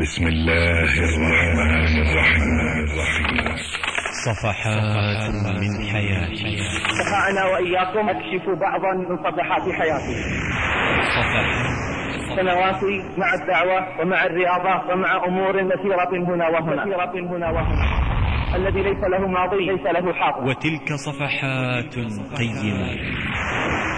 بسم الله الرحمن الرحيم. صفحات من حياتي استطعنا وإياكم أكشف بعضا من صفحات حياتي صفحات سنواتي مع الدعوة ومع الرياضة ومع أمور كثيرة هنا وهنا. كثيرة هنا وهنا. الذي ليس له ماضي ليس له حاضر. وتلك صفحات قيمة.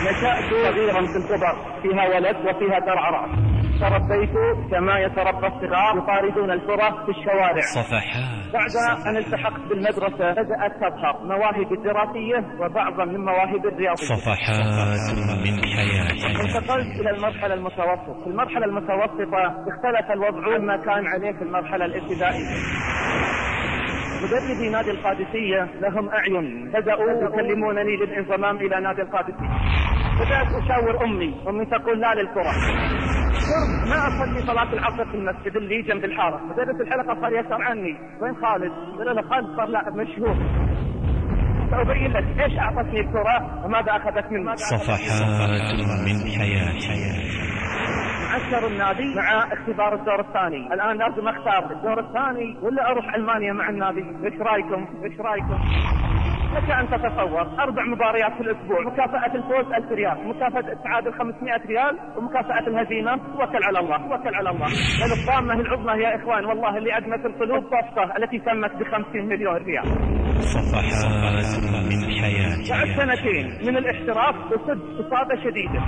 نشأت صغيرا في الكبر فيها ولد وفيها درع رأس. تربيت كما يتربى الصغار يطاردون الكرة في الشوارع. صفحات. بعد أن التحقت بالمدرسة بدأت تظهر مواهبي الدراسية وبعضا من مواهبي الرياضية. صفحات من حياتي انتقلت إلى المرحلة المتوسطة. في المرحلة المتوسطة اختلف الوضع عما كان عليه في المرحلة الابتدائية. مدربي نادي القادسية لهم أعين. بدأوا يكلمونني للانضمام إلى نادي القادسية. بدأت أشاور أمي. أمي تقول لا للكرة. صرت ما أصلي صلاة العصر في المسجد اللي جنب الحارة. مدرس الحلقة صار يسأل عني وين خالد؟ قلت له خالد صار لا مشهور. سأبين لك إيش أعطتني الكرة وماذا أخذت مني صفحات من حياتي معسكر النادي مع اختبار الدور الثاني. الآن لازم أختار الدور الثاني ولا أروح ألمانيا مع النادي. إيش رأيكم؟ إيش رأيكم؟ لك أن تتصور؟ أربع مباريات في الأسبوع. مكافأة الفوز 1000 ريال مكافأة التعادل 500 ريال ومكافأة الهزيمة. توكل على الله توكل على الله. لأن الطامه العظمى يا إخوان والله اللي أدمت القلوب. صفقه التي تمت ب 50 مليون ريال. صفحات من حياتي بعد سنتين من الاحتراف وصد إصابة شديدة.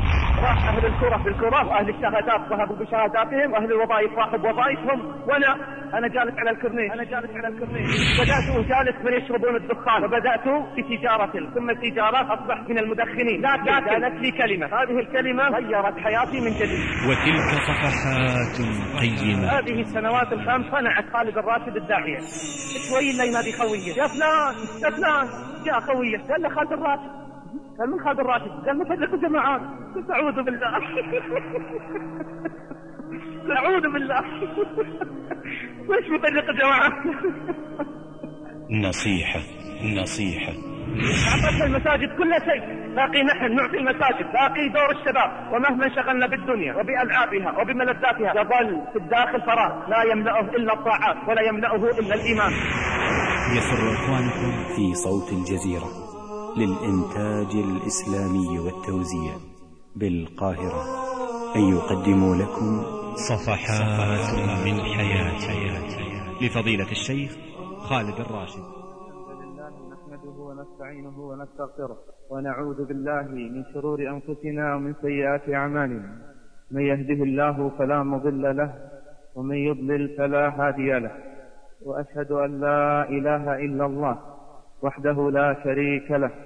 راح أهل الكرة بالكرة وأهل الشهادات ذهبوا بشهاداتهم وأهل الوظائف راحوا بوظائفهم. وأنا أنا جالس على الكورنيش. أنا جالس على الكورنيش. بدأت أجالس من يشربون الدخان. وبدأت في تجارة. ثم التجارة أصبحت من المدخنين. لكن قالت لي كلمة. هذه الكلمة غيرت حياتي من جديد. وتلك صفحات قيمة. هذه السنوات الخمس صنعت خالد الراشد الداعية. شوي اللي ينادي خوية يا فلان يا فلان. يا خوية قال له خالد الراشد. قال من خالد الراشد قال مفرق الجماعات قلت أعوذ بالله. أعوذ بالله. ليش مفرق الجماعات نصيحة نصيحة. أعطتنا المساجد كل شيء. باقي نحن نعطي المساجد. باقي دور الشباب. ومهما انشغلنا بالدنيا وبألعابها وبملذاتها يظل في الداخل فراغ. لا يملأه إلا الطاعات ولا يملأه إلا الإيمان. يسر إخوانكم في صوت الجزيرة. للإنتاج الإسلامي والتوزيع بالقاهرة. أن يقدموا لكم صفحات من حياتي لفضيلة الشيخ خالد الراشد. نحمده ونستعينه ونستغفره ونعوذ بالله من شرور أنفسنا ومن سيئات أعمالنا. من يهده الله فلا مضل له ومن يضلل فلا هادي له. وأشهد أن لا إله إلا الله وحده لا شريك له.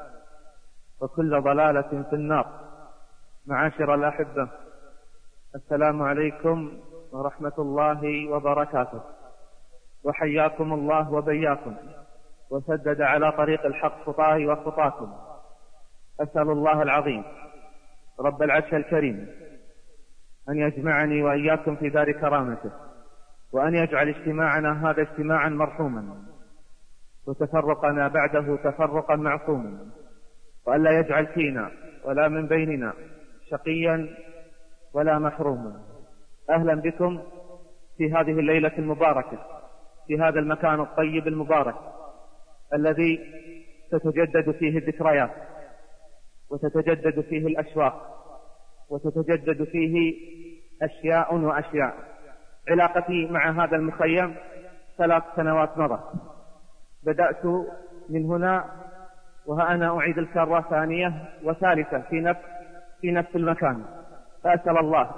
وكل ضلالة في النار. معاشر الأحبة السلام عليكم ورحمة الله وبركاته. وحياكم الله وبياكم. وسدد على طريق الحق خطاي وخطاكم. أسأل الله العظيم رب العرش الكريم أن يجمعني وإياكم في دار كرامته وأن يجعل اجتماعنا هذا اجتماعا مرحوما وتفرقنا بعده تفرقا معصوما. وأن لا يجعل فينا ولا من بيننا شقيا ولا محروما. أهلا بكم في هذه الليلة المباركة في هذا المكان الطيب المبارك الذي تتجدد فيه الذكريات وتتجدد فيه الأشواق وتتجدد فيه أشياء وأشياء. علاقتي مع هذا المخيم ثلاث سنوات مضت بدأت من هنا وها أنا أعيد الكرة ثانية وثالثة في نفس في نفس المكان. فأسأل الله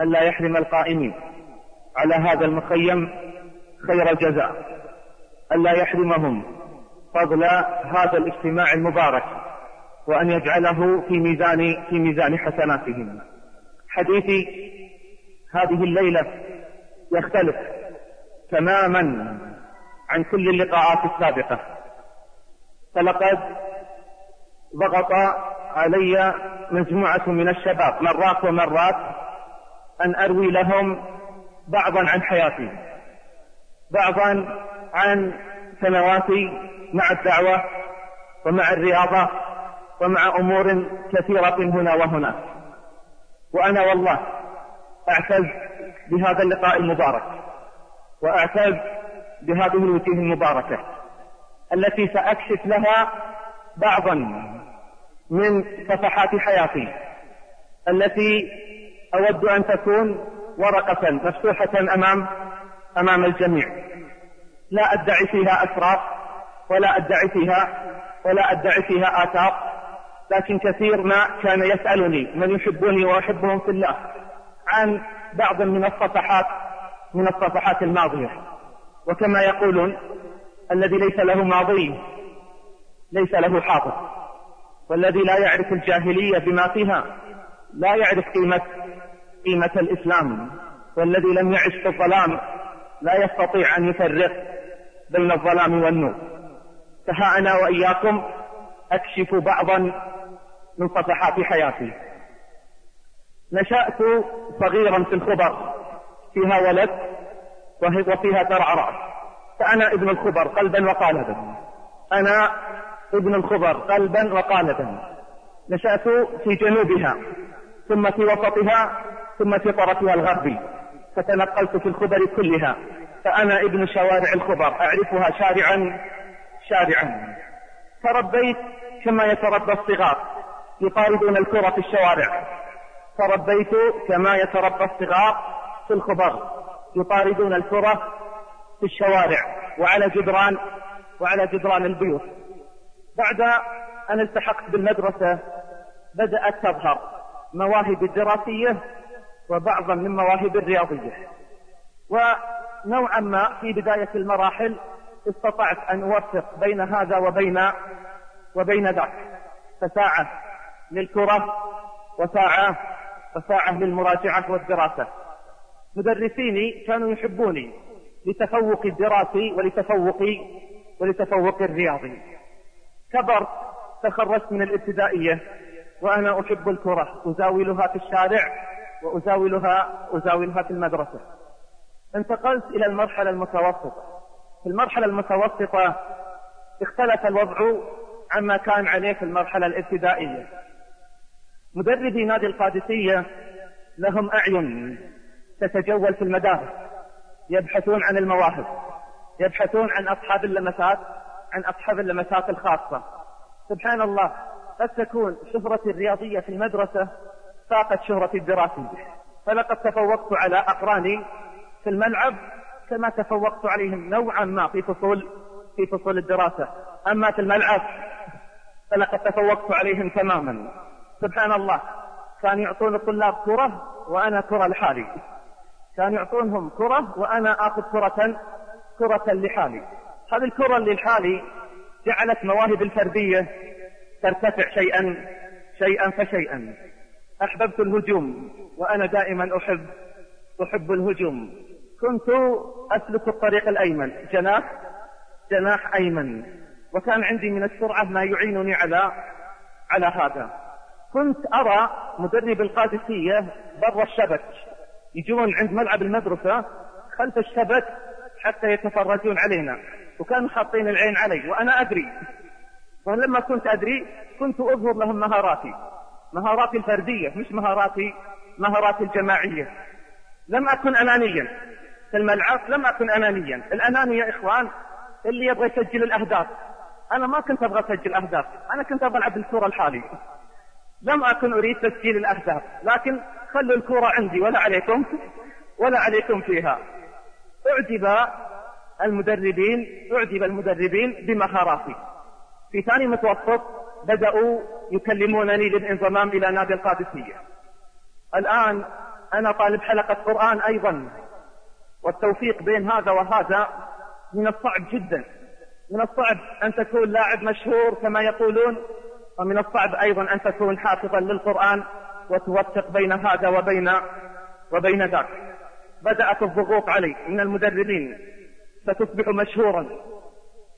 ألا يحرم القائمين على هذا المخيم خير الجزاء. ألا يحرمهم فضل هذا الاجتماع المبارك وأن يجعله في ميزان في ميزان حسناتهم. حديثي هذه الليلة يختلف تماما عن كل اللقاءات السابقة. فلقد ضغط علي مجموعة من الشباب مرات ومرات أن أروي لهم بعضا عن حياتي بعضا عن سنواتي مع الدعوة ومع الرياضة ومع أمور كثيرة هنا وهناك وأنا والله أعتز بهذا اللقاء المبارك وأعتز بهذه الوجوه المباركة. التي سأكشف لها بعضا من صفحات حياتي التي أود أن تكون ورقة مفتوحة أمام أمام الجميع. لا أدعي فيها أسرار ولا أدعي فيها ولا أدعي فيها آثار لكن كثير ما كان يسألني من يحبني وأحبهم في الله عن بعض من الصفحات من الصفحات الماضية. وكما يقولون الذي ليس له ماضي ليس له حاضر. والذي لا يعرف الجاهلية بما فيها لا يعرف قيمة قيمة الإسلام. والذي لم يعش في الظلام لا يستطيع أن يفرق بين الظلام والنور. فها أنا وإياكم أكشف بعضا من صفحات حياتي. نشأت صغيرا في الخبر فيها ولد وفيها ترعى رأس فأنا ابن الخبر قلبا وقالبا أنا ابن الخبر قلبا وقالبا نشأت في جنوبها ثم في وسطها ثم في طرفها الغربي فتنقلت في الخبر كلها. فأنا ابن شوارع الخبر أعرفها شارعا شارعا. تربيت كما يتربى الصغار يطاردون الكرة في الشوارع. تربيت كما يتربى الصغار في الخبر يطاردون الكرة في الشوارع وعلى جدران وعلى جدران البيوت. بعد أن التحقت بالمدرسة بدأت تظهر مواهب الدراسية وبعضا من مواهب الرياضية. ونوعا ما في بداية المراحل استطعت أن أوفق بين هذا وبين وبين ذاك. فساعة للكرة وساعة وساعة للمراجعة والدراسة. مدرسيني كانوا يحبوني. لتفوقي الدراسي ولتفوقي ولتفوقي الرياضي. كبرت تخرجت من الابتدائية وأنا أحب الكرة. أزاولها في الشارع وأزاولها أزاولها في المدرسة. انتقلت إلى المرحلة المتوسطة. في المرحلة المتوسطة اختلف الوضع عما كان عليه في المرحلة الابتدائية. مدربي نادي القادسية لهم أعين تتجول في المدارس. يبحثون عن المواهب يبحثون عن أصحاب اللمسات عن أصحاب اللمسات الخاصة. سبحان الله قد تكون شهرتي الرياضية في المدرسة فاقت شهرتي الدراسية. فلقد تفوقت على أقراني في الملعب كما تفوقت عليهم نوعا ما في فصول في فصول الدراسة. أما في الملعب فلقد تفوقت عليهم تماما. سبحان الله كان يعطون الطلاب كرة وأنا كرة لحالي. كان يعطونهم كرة وأنا آخذ كرة كرة لحالي. هذه الكرة اللي لحالي جعلت مواهب الفردية ترتفع شيئا شيئا فشيئا. أحببت الهجوم وأنا دائما أحب أحب الهجوم. كنت أسلك الطريق الأيمن جناح جناح أيمن. وكان عندي من السرعة ما يعينني على على هذا. كنت أرى مدرب القادسية برا الشبك. يجون عند ملعب المدرسة خلف الشبك حتى يتفرجون علينا. وكانوا حاطين العين علي وأنا أدري. ولما كنت أدري كنت أظهر لهم مهاراتي. مهاراتي الفردية مش مهاراتي مهاراتي الجماعية. لم أكن أنانيا في الملعب لم أكن أنانيا الأناني يا إخوان اللي يبغى يسجل الأهداف. أنا ما كنت أبغى أسجل أهداف. أنا كنت أبغى ألعب الكرة الحالي لم أكن أريد تسجيل الأهداف لكن خلوا الكرة عندي ولا عليكم ولا عليكم فيها. أعجب المدربين أعجب المدربين بمهاراتي. في ثاني متوسط بدأوا يكلمونني للانضمام إلى نادي القادسية. الآن أنا طالب حلقة قرآن أيضا والتوفيق بين هذا وهذا من الصعب جدا. من الصعب أن تكون لاعب مشهور كما يقولون ومن الصعب أيضا أن تكون حافظا للقرآن وتوفق بين هذا وبين وبين ذاك. بدأت الضغوط علي. من المدربين. ستصبح مشهورا.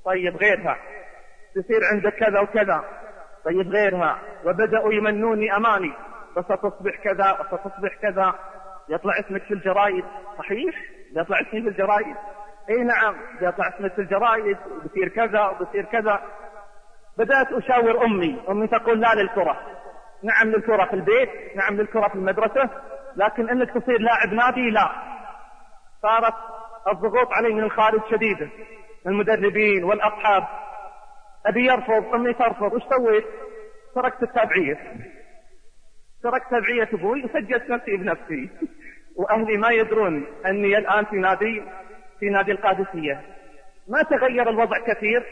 طيب غيرها. تصير عندك كذا وكذا. طيب غيرها. وبدأوا يمنوني أماني فستصبح كذا وستصبح كذا. يطلع اسمك في الجرائد. صحيح؟ يطلع اسمي في الجرائد. اي نعم. يطلع اسمك في الجرائد. وبصير كذا وبصير كذا. بدأت أشاور أمي. أمي تقول لا للكرة. نعم للكرة في البيت نعم للكرة في المدرسة لكن إنك تصير لاعب نادي لا. صارت الضغوط علي من الخارج شديدة. المدربين والأصحاب. أبي يرفض أمي ترفض. وش سويت؟ تركت التابعية تركت تابعية أبوي وسجلت نفسي بنفسي. وأهلي ما يدرون أني الآن في نادي في نادي القادسية. ما تغير الوضع كثير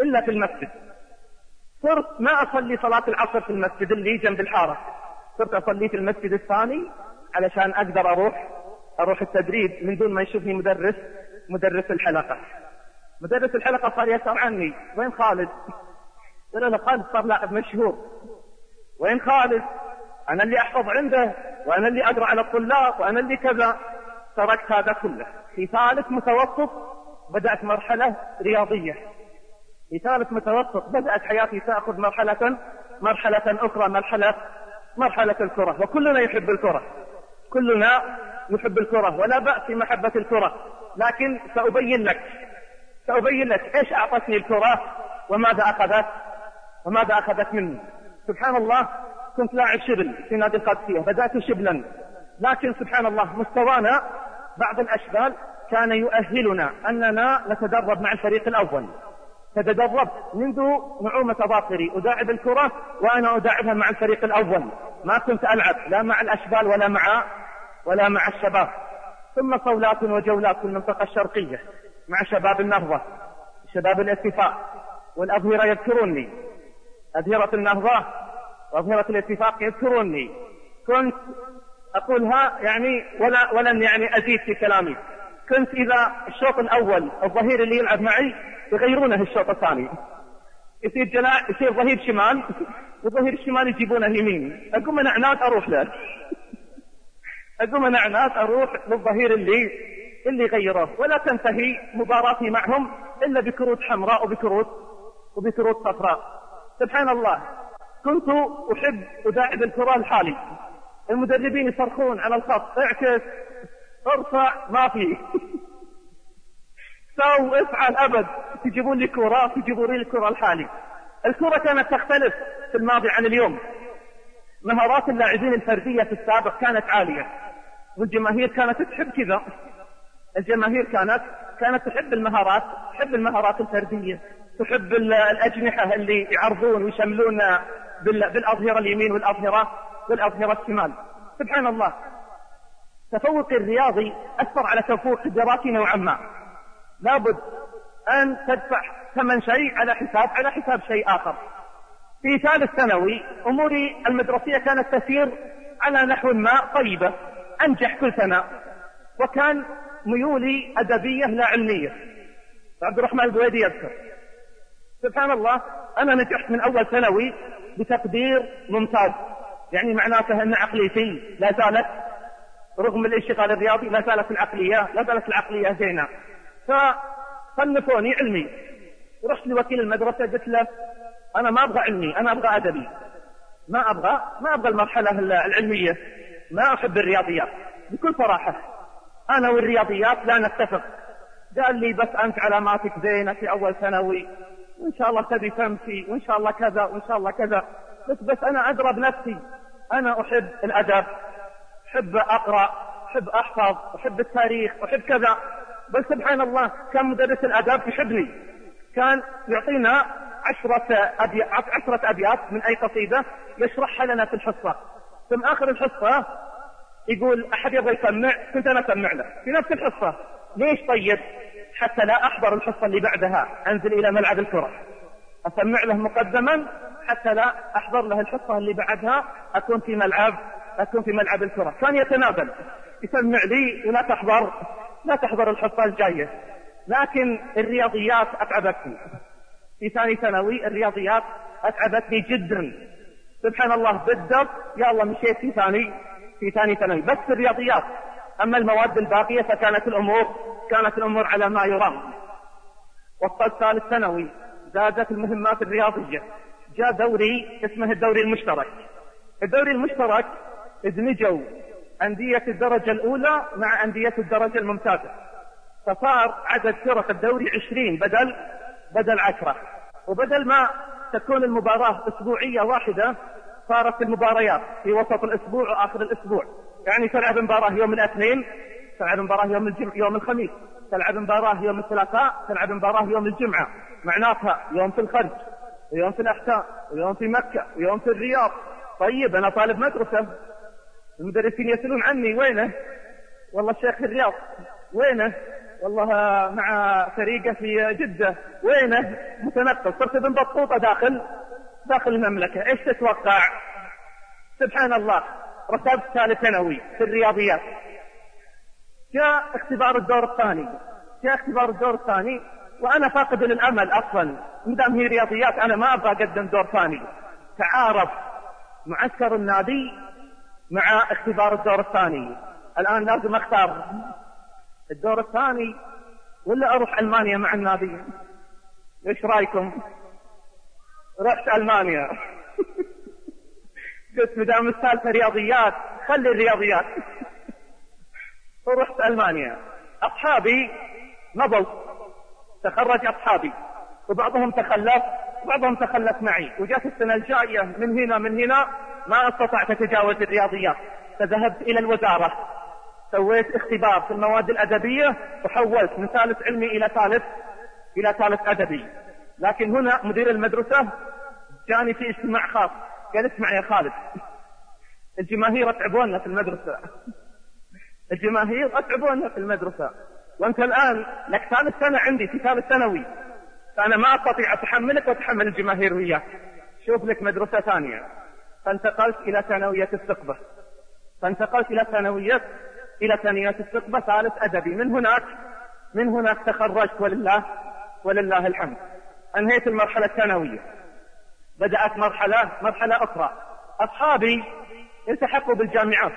إلا في المسجد. صرت ما أصلي صلاة العصر في المسجد اللي جنب الحارة. صرت أصلي في المسجد الثاني علشان أقدر أروح أروح التدريب من دون ما يشوفني مدرس مدرس الحلقة. مدرس الحلقة صار يسأل عني وين خالد؟ قلت له خالد صار لاعب مشهور. وين خالد؟ أنا اللي أحفظ عنده وأنا اللي أقرأ على الطلاب وأنا اللي كذا. تركت هذا كله. في ثالث متوسط بدأت مرحلة رياضية. ثالث متوسط بدأت حياتي تأخذ مرحلة مرحلة أخرى مرحلة مرحلة الكرة. وكلنا يحب الكرة. كلنا يحب الكرة ولا بأس في محبة الكرة. لكن سأبين لك سأبين لك إيش أعطتني الكرة وماذا أخذت؟ وماذا أخذت مني؟ سبحان الله كنت لاعب شبل في نادي القادسية. بدأت شبلا. لكن سبحان الله مستوانا بعض الأشبال كان يؤهلنا أننا نتدرب مع الفريق الأول. تتدرب منذ نعومة أظافري أداعب الكرة وأنا أداعبها مع الفريق الأول. ما كنت ألعب لا مع الأشبال ولا مع ولا مع الشباب. ثم صولات وجولات في المنطقة الشرقية مع شباب النهضة شباب الاتفاق والأظهرة يذكروني. أظهرة النهضة وأظهرة الاتفاق يذكروني. كنت أقولها يعني ولا ولن يعني أزيد في كلامي. كنت إذا الشوط الأول الظهير اللي يلعب معي يغيرونه الشوط الثاني. يصير جناح يصير ظهير شمال وظهير الشمال يجيبونه يمين. أقوم أنا عناد أروح له. أقوم أنا عناد أروح للظهير اللي اللي غيره ولا تنتهي مباراتي معهم إلا بكروت حمراء وبكروت وبكروت صفراء. سبحان الله. كنت أحب أداعب الكرة الحالي. المدربين يصرخون على الخط. اعكس. ارفع. ما في. سو افعل أبد. تجيبون لي كرة تجيبون لي الكرة الحالي. الكرة كانت تختلف في الماضي عن اليوم. مهارات اللاعبين الفردية في السابق كانت عالية. والجماهير كانت تحب كذا. الجماهير كانت كانت تحب المهارات تحب المهارات الفردية تحب الأجنحة اللي يعرضون ويشملون بالأظهرة اليمين والأظهرة والأظهرة الشمال. سبحان الله. تفوق الرياضي أثر على تفوق الدراسي نوعا ما. لابد أن تدفع ثمن شيء على حساب على حساب شيء آخر. في ثالث ثانوي أموري المدرسية كانت تسير على نحو ما طيبة. أنجح كل سنة. وكان ميولي أدبية لا علمية. عبد الرحمن البويدي يذكر. سبحان الله أنا نجحت من أول ثانوي بتقدير ممتاز. يعني معناته أن عقليتي لا زالت رغم الانشغال الرياضي لا زالت العقلية لا زالت العقلية زينة. فصنفوني علمي. رحت لوكيل المدرسة قلت له أنا ما أبغى علمي أنا أبغى أدبي. ما أبغى ما أبغى المرحلة العلمية ما أحب الرياضيات. بكل صراحة أنا والرياضيات لا نتفق. قال لي بس أنت علاماتك زينة في أول ثانوي وإن شاء الله تبي تمشي وإن شاء الله كذا وإن شاء الله كذا. بس بس أنا أدرى بنفسي أنا أحب الأدب أحب أقرأ أحب أحفظ أحب التاريخ أحب كذا. بل سبحان الله كان مدرس الآداب يحبني كان يعطينا عشرة أبيات, عشرة أبيات من أي قصيدة يشرحها لنا في الحصة. ثم آخر الحصة يقول أحد يبغى يسمع؟ كنت أنا أسمع له. في نفس الحصة. ليش طيب؟ حتى لا أحضر الحصة اللي بعدها. أنزل إلى ملعب الكرة. أسمع له مقدما حتى لا أحضر له الحصة اللي بعدها. أكون في ملعب أكون في ملعب الكرة. كان يتنازل. يسمع لي ولا تحضر. لا تحضر الحصة الجاية. لكن الرياضيات أتعبتني. في ثاني ثانوي الرياضيات أتعبتني جدا. سبحان الله بالضبط يا الله مشيت في ثاني في ثاني ثانوي. بس الرياضيات. أما المواد الباقية فكانت الأمور كانت الأمور على ما يرام. وصلت ثالث ثانوي زادت المهمات الرياضية. جاء دوري اسمه الدوري المشترك. الدوري المشترك ادمجوا أندية الدرجة الأولى مع أندية الدرجة الممتازة. فصار عدد فرق الدوري عشرين بدل بدل عشرة. وبدل ما تكون المباراة أسبوعية واحدة صارت المباريات في وسط الأسبوع وآخر الأسبوع. يعني تلعب مباراة يوم الاثنين تلعب مباراة يوم الجمعة يوم الخميس تلعب مباراة يوم الثلاثاء تلعب مباراة يوم الجمعة. معناتها يوم في الخرج ويوم في الأحساء ويوم في مكة ويوم في الرياض. طيب أنا طالب مدرسة. المدرسين يسألون عني وينه؟ والله الشيخ في الرياض. وينه؟ والله مع فريقه في جدة. وينه؟ متنقل. صرت ابن بطوطة داخل داخل المملكة. إيش تتوقع؟ سبحان الله. رتبت ثالث ثانوي في الرياضيات. جاء اختبار الدور الثاني. جاء اختبار الدور الثاني وأنا فاقد للأمل أصلا. مدام هي رياضيات أنا ما أبغى أقدم دور ثاني. تعارف. معسكر النادي مع اختبار الدور الثاني. الآن لازم أختار الدور الثاني ولا أروح ألمانيا مع النادي. إيش رأيكم؟ رحت ألمانيا. قلت مدام السالفه رياضيات خلي الرياضيات. ورحت ألمانيا. أصحابي مضوا تخرج أصحابي. وبعضهم تخلف وبعضهم تخلف معي. وجات السنة الجاية من هنا من هنا. ما استطعت اتجاوز الرياضيات فذهبت إلى الوزارة. سويت اختبار في المواد الأدبية وحولت من ثالث علمي إلى ثالث إلى ثالث أدبي. لكن هنا مدير المدرسة جاني في اجتماع خاص. قال اسمع يا خالد الجماهير أتعبونا في المدرسة. الجماهير أتعبونا في المدرسة. وأنت الآن لك ثالث سنة عندي في ثالث ثانوي. فأنا ما أستطيع أتحملك وأتحمل الجماهير وياك. شوف لك مدرسة ثانية. فانتقلت إلى ثانوية الثقبه فانتقلت إلى ثانوية إلى ثانوية الثقبه ثالث أدبي. من هناك من هناك تخرجت ولله ولله الحمد. أنهيت المرحلة الثانوية. بدأت مرحلة مرحلة أخرى. أصحابي التحقوا بالجامعات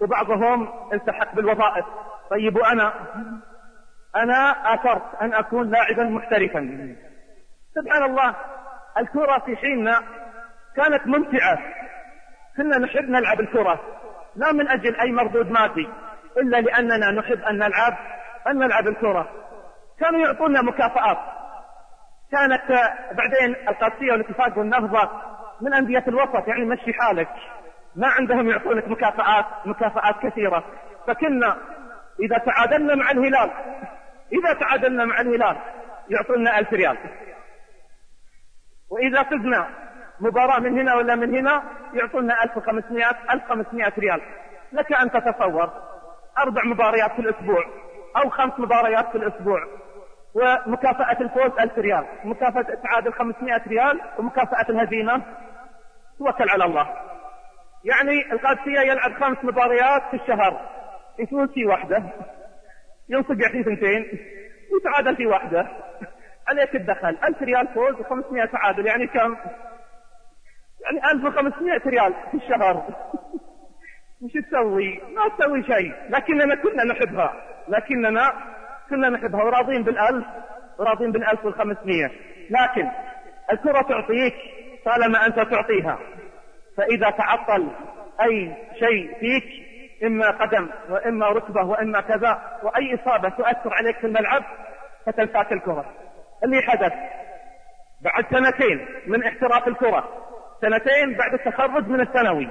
وبعضهم التحق بالوظائف. طيب وأنا؟ أنا آثرت أن أكون لاعبا محترفا. سبحان الله الكرة في حيننا كانت ممتعة. كنا نحب نلعب الكرة. لا من أجل أي مردود مادي إلا لأننا نحب أن نلعب أن نلعب الكرة. كانوا يعطونا مكافآت. كانت بعدين القادسية والاتفاق والنهضة من أندية الوسط يعني مشي حالك. ما عندهم يعطونك مكافآت مكافآت كثيرة. فكنا إذا تعادلنا مع الهلال إذا تعادلنا مع الهلال يعطونا ألف ريال. وإذا فزنا مباراة من هنا ولا من هنا يعطونا 1500 1500 ريال. لك أن تتصور. أربع مباريات في الأسبوع أو خمس مباريات في الأسبوع. ومكافأة الفوز 1000 ريال. مكافأة التعادل 500 ريال ومكافأة الهزيمة. توكل على الله. يعني القادسية يلعب خمس مباريات في الشهر. يفوز في واحدة ينصقع في ثنتين. ويتعادل في واحدة عليك الدخل. 1000 ريال فوز و500 تعادل. يعني كم؟ يعني 1500 ريال في الشهر. وش تسوي؟ ما تسوي شيء. لكننا كنا نحبها. لكننا كنا نحبها وراضين بالألف وراضين بالألف والخمسمية لكن الكرة تعطيك طالما أنت تعطيها. فإذا تعطل أي شيء فيك إما قدم وإما ركبة وإما كذا وأي إصابة تؤثر عليك في الملعب فتنفاك الكرة. اللي حدث بعد سنتين من احتراف الكرة سنتين بعد التخرج من الثانوي.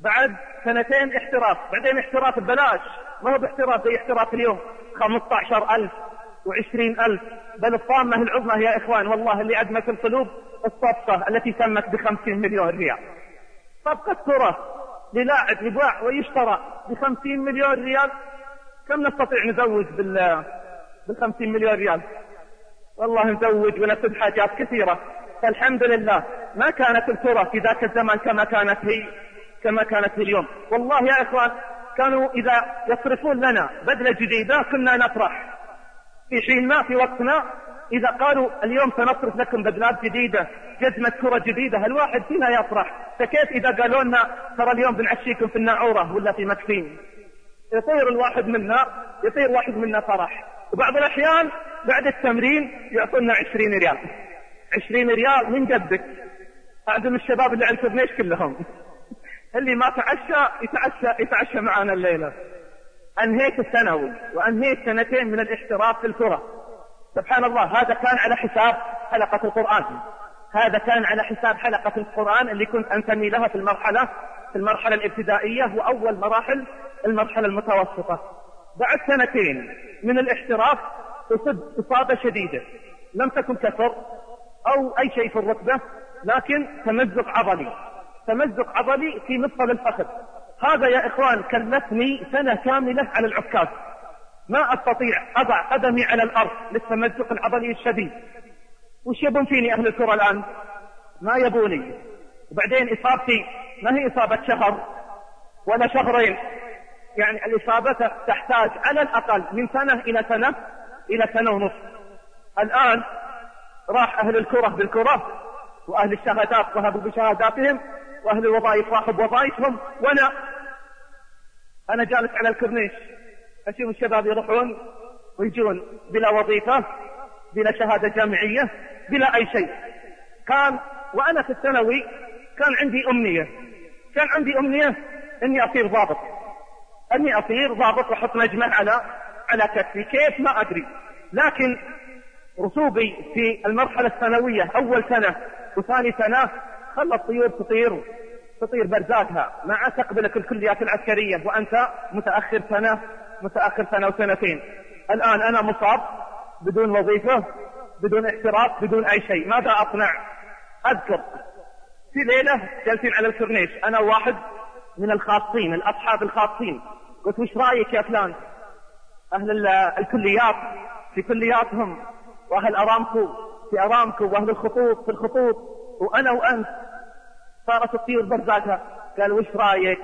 بعد سنتين احتراف. بعدين احتراف ببلاش. ما هو باحتراف زي احتراف اليوم. 15 ألف وعشرين ألف. بل الطامة العظمى يا إخوان والله اللي أدمت القلوب الصفقة التي تمت بخمسين مليون ريال. صفقة كرة للاعب يباع ويشترى بخمسين مليون ريال. كم نستطيع نزوج بال بالخمسين مليون ريال؟ والله نزوج ونفذ حاجات كثيرة. فالحمد لله ما كانت الكرة في ذاك الزمان كما كانت هي كما كانت هي اليوم. والله يا إخوان كانوا إذا يصرفون لنا بدلة جديدة كنا نفرح. في حين ما في وقتنا إذا قالوا اليوم سنصرف لكم بدلات جديدة جزمة كرة جديدة الواحد فينا يفرح؟ فكيف إذا قالوا لنا ترى اليوم بنعشيكم في الناعورة ولا في مكفين يطير الواحد منا يطير واحد منا فرح. وبعض الأحيان بعد التمرين يعطونا عشرين ريال. عشرين ريال من قدك أعدم الشباب اللي على الكورنيش كلهم. اللي ما تعشى يتعشى يتعشى معنا الليلة. أنهيت الثانوي وأنهيت سنتين من الاحتراف في الكرة. سبحان الله هذا كان على حساب حلقة القرآن. هذا كان على حساب حلقة القرآن اللي كنت أنتمي لها في المرحلة في المرحلة الابتدائية وأول مراحل المرحلة المتوسطة. بعد سنتين من الاحتراف أصب إصابة شديدة. لم تكن كسر أو أي شيء في الركبة. لكن تمزق عضلي تمزق عضلي في مفصل الفخذ. هذا يا إخوان كلفني سنة كاملة على العكاز. ما أستطيع أضع قدمي على الأرض للتمزق العضلي الشديد. وش يبون فيني أهل الكرة الآن؟ ما يبوني. وبعدين إصابتي ما هي إصابة شهر ولا شهرين. يعني الإصابة تحتاج على الأقل من سنة إلى سنة إلى سنة ونصف. الآن راح أهل الكرة بالكرة. وأهل الشهادات ذهبوا بشهاداتهم وأهل الوظائف راحوا بوظائفهم. وأنا أنا جالس على الكورنيش. أشوف الشباب يروحون ويجون بلا وظيفة بلا شهادة جامعية بلا أي شيء. كان وأنا في الثانوي كان عندي أمنية. كان عندي أمنية إني أصير ضابط. أني أصير ضابط وأحط نجمة على على كتفي. كيف؟ ما أدري. لكن رسوبي في المرحلة الثانوية أول سنة وثاني سنة خلى الطيور تطير تطير برزاتها مع تقبلك الكليات العسكرية وأنت متأخر سنة متأخر سنة وسنتين. الآن أنا مصاب بدون وظيفة بدون احتراف بدون أي شيء. ماذا أصنع؟ أذكر. في ليلة جالسين على الكورنيش أنا واحد من الخاصين الأصحاب الخاصين. قلت وش رأيك يا فلان؟ أهل الكليات في كلياتهم وأهل أرامكو. في أرامكو وأهل الخطوط في الخطوط. وأنا وأنت صارت تطير برزاتها قال وش رأيك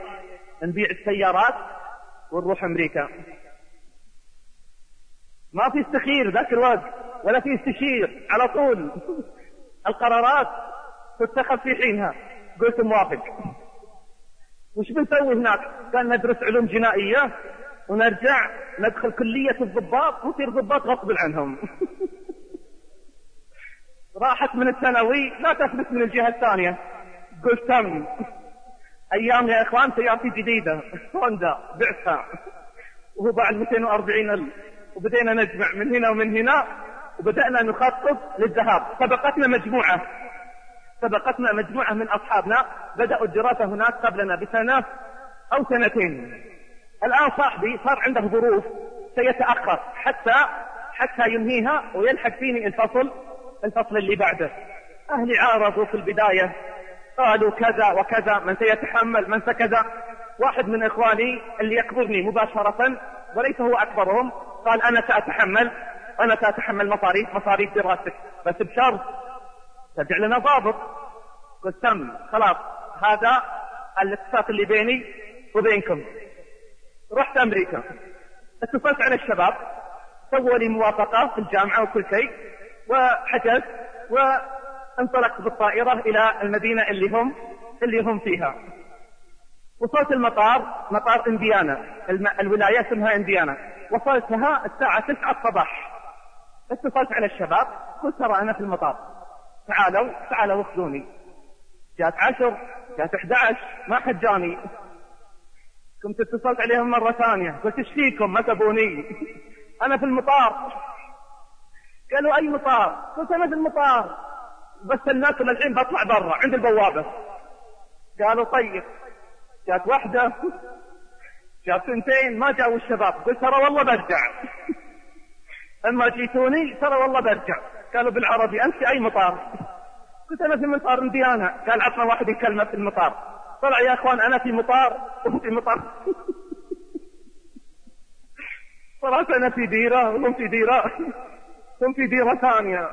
نبيع السيارات ونروح أمريكا؟ ما في استخير ذاك الوقت ولا في استشير على طول. القرارات تتخذ في حينها. قلت موافق. وش بنسوي هناك؟ قال ندرس علوم جنائية ونرجع ندخل كلية الضباط ونصير ضباط غصب عنهم. راحت من الثانوي لا تثبت من الجهة الثانية. قلت تم أيام يا إخوان سيارتي جديدة هوندا بعتها وهو بعد 240 ألف. وبدينا نجمع من هنا ومن هنا وبدأنا نخطط للذهاب. سبقتنا مجموعة. سبقتنا مجموعة من أصحابنا. بدأوا الدراسة هناك قبلنا بسنة أو سنتين. الآن صاحبي صار عنده ظروف سيتأخر. حتى حتى ينهيها ويلحق فيني الفصل الفصل اللي بعده. أهلي عارضوا في البداية قالوا كذا وكذا من سيتحمل من سكذا. واحد من إخواني اللي يكبرني مباشرة وليس هو أكبرهم قال أنا سأتحمل أنا سأتحمل مصاريف مصاريف دراستك. بس بشرط ترجع لنا ضابط. قلت تم خلاص. هذا الاتفاق اللي بيني وبينكم. رحت أمريكا. اتصلت على الشباب سووا لي موافقة في الجامعة وكل شيء. وحجزت وانطلقت بالطائرة إلى المدينة اللي هم اللي هم فيها. وصلت المطار مطار إنديانا. الولاية اسمها إنديانا. وصلتها الساعة 9 الصباح. اتصلت على الشباب قلت ترى أنا في المطار. تعالوا تعالوا اخذوني. جات عشر جات 11 ما حد جاني. كنت اتصلت عليهم مرة ثانية. قلت إيش فيكم؟ ما تبوني. أنا في المطار. قالوا أي مطار؟ قلت أنا في المطار. بس بستناكم الحين بطلع برا عند البوابة. قالوا طيب. جات واحدة. جات سنتين ما جاوا الشباب. قلت ترى والله برجع. أما جيتوني ترى والله برجع. قالوا بالعربي أنت في أي مطار؟ قلت أنا في مطار انديانا. قال عطنا واحد يكلمه في المطار. طلع يا أخوان أنا في مطار وهو في مطار. صراحة أنا في ديرة وهم في ديرة. هم في ديرة ثانية.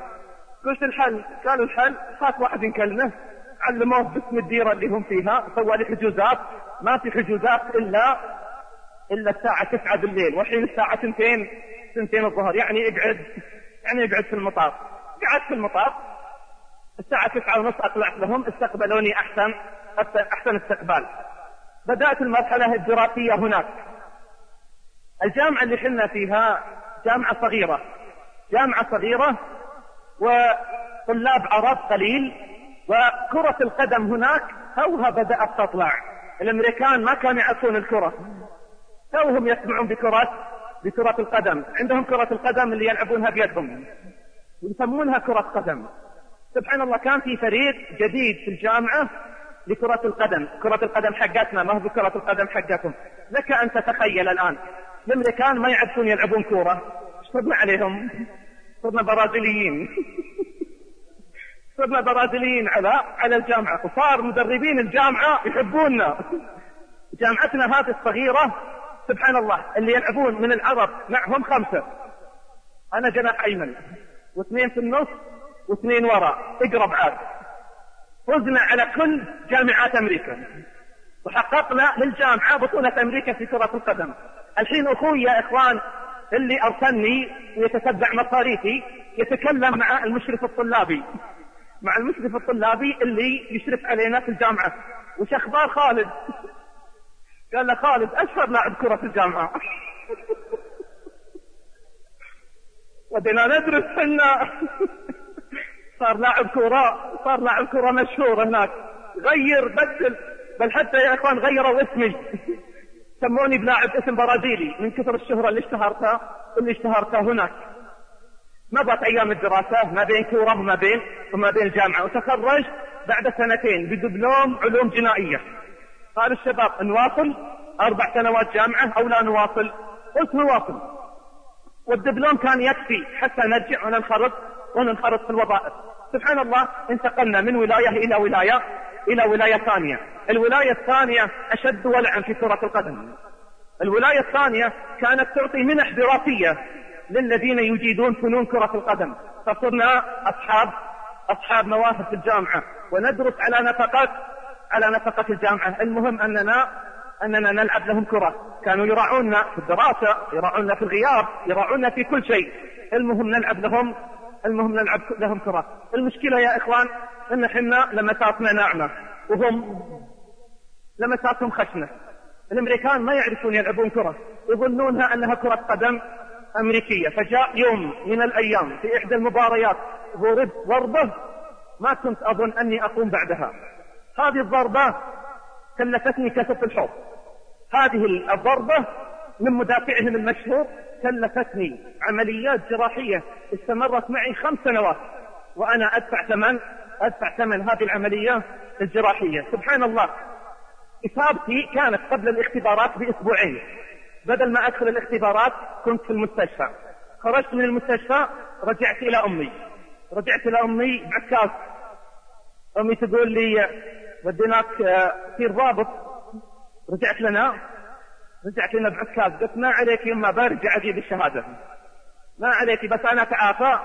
قلت الحل. قالوا الحل. هات واحد نكلمه علموه باسم الديرة اللي هم فيها. سوى لي حجوزات. ما في حجوزات إلا إلا الساعة 9 بالليل. والحين الساعة 2 2 الظهر. يعني اقعد يعني اقعد في المطار قعدت في المطار الساعة 9 ونص أطلعت لهم. استقبلوني أحسن أحسن استقبال. بدأت المرحلة الدراسية هناك. الجامعة اللي حنا فيها جامعة صغيرة. جامعة صغيرة وطلاب عرب قليل وكرة القدم هناك توها بدأت تطلع. الأمريكان ما كانوا يعرفون الكرة. توهم يسمعون بكرة بكرة القدم. عندهم كرة القدم اللي يلعبونها بيدهم. يسمونها كرة قدم. سبحان الله كان في فريق جديد في الجامعة لكرة القدم. كرة القدم حقتنا ما هو بكرة القدم حقتهم. لك أن تتخيل الآن. الأمريكان ما يعرفون يلعبون كورة. صرنا عليهم؟ صرنا برازيليين. صرنا برازيليين على على الجامعة. وصار مدربين الجامعة يحبوننا جامعتنا هذه الصغيرة سبحان الله اللي يلعبون من العرب معهم خمسة. أنا جناح أيمن. واثنين في النص واثنين وراء اقرب عاد فزنا على كل جامعات أمريكا. وحققنا للجامعة بطولة أمريكا في كرة القدم. الحين أخوي يا إخوان اللي أرسلني ويتتبع مصاريفي يتكلم مع المشرف الطلابي. مع المشرف الطلابي اللي يشرف علينا في الجامعة. وش أخبار خالد؟ قال له خالد أشهر لاعب كرة في الجامعة. ودينا ندرس حنا. صار لاعب كرة صار لاعب كرة مشهور هناك. غير بدل بل حتى يا إخوان غيروا اسمي. سموني بلاعب اسم برازيلي. من كثر الشهرة اللي اشتهرتها اللي اشتهرتها هناك. مضت أيام الدراسة ما بين كورة وما بين وما بين الجامعة وتخرجت بعد سنتين بدبلوم علوم جنائية. قال الشباب نواصل. أربع سنوات جامعة أو لا نواصل. قلت نواصل. والدبلوم كان يكفي حتى نرجع وننخرط وننخرط في الوظائف. سبحان الله انتقلنا من ولاية إلى ولاية. إلى ولاية ثانية. الولاية الثانية أشد ولعا في كرة القدم. الولاية الثانية كانت تعطي منح دراسية للذين يجيدون فنون كرة القدم. فصرنا أصحاب أصحاب مواهب في الجامعة وندرس على نفقة على نفقة الجامعة. المهم أننا أننا نلعب لهم كرة. كانوا يراعونا في الدراسة يراعونا في الغياب يراعونا في كل شيء. المهم نلعب لهم المهم نلعب لهم كرة. المشكلة يا إخوان أن حنا لمساتنا ناعمة وهم لمساتهم خشنة. الأمريكان ما يعرفون يلعبون كرة يظنونها أنها كرة قدم أمريكية. فجاء يوم من الأيام في إحدى المباريات ضربت ضربة ما كنت أظن أني أقوم بعدها. هذه الضربة كلفتني كسف الحوض. هذه الضربة من مدافعهم المشهور كلفتني. عمليات جراحية استمرت معي خمس سنوات وأنا أدفع ثمن أدفع ثمن هذه العملية الجراحية. سبحان الله. إصابتي كانت قبل الاختبارات بأسبوعين. بدل ما أدخل الاختبارات كنت في المستشفى. خرجت من المستشفى رجعت إلى أمي. رجعت إلى أمي بعكاز. أمي تقول لي وديناك آه، في ضابط رجعت لنا. رجعت لنا بعكاز. قلت ما عليك يما برجع أجيب الشهادة. ما عليك بس أنا اتعافى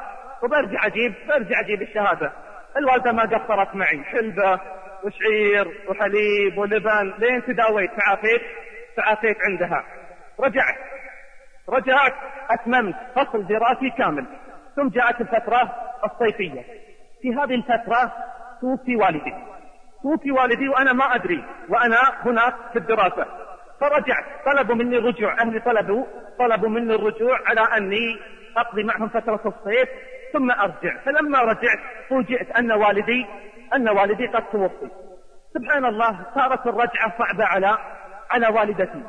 وبرجع أجيب برجع أجيب الشهادة. الوالدة ما قصرت معي. حلبة وشعير وحليب ولبن لين تداويت تعافيت تعافيت عندها. رجعت. رجعت. أتممت. فصل دراسي كامل. ثم جاءت الفترة الصيفية. في هذه الفترة توفي والدي. توفي والدي وأنا ما أدري وأنا هناك في الدراسة. فرجعت. طلبوا مني الرجوع أهلي طلبوا. طلبوا مني الرجوع على أني أقضي معهم فترة الصيف. ثم أرجع. فلما رجعت فوجئت أن والدي أن والدي قد توفي. سبحان الله صارت الرجعة صعبة على على والدتي.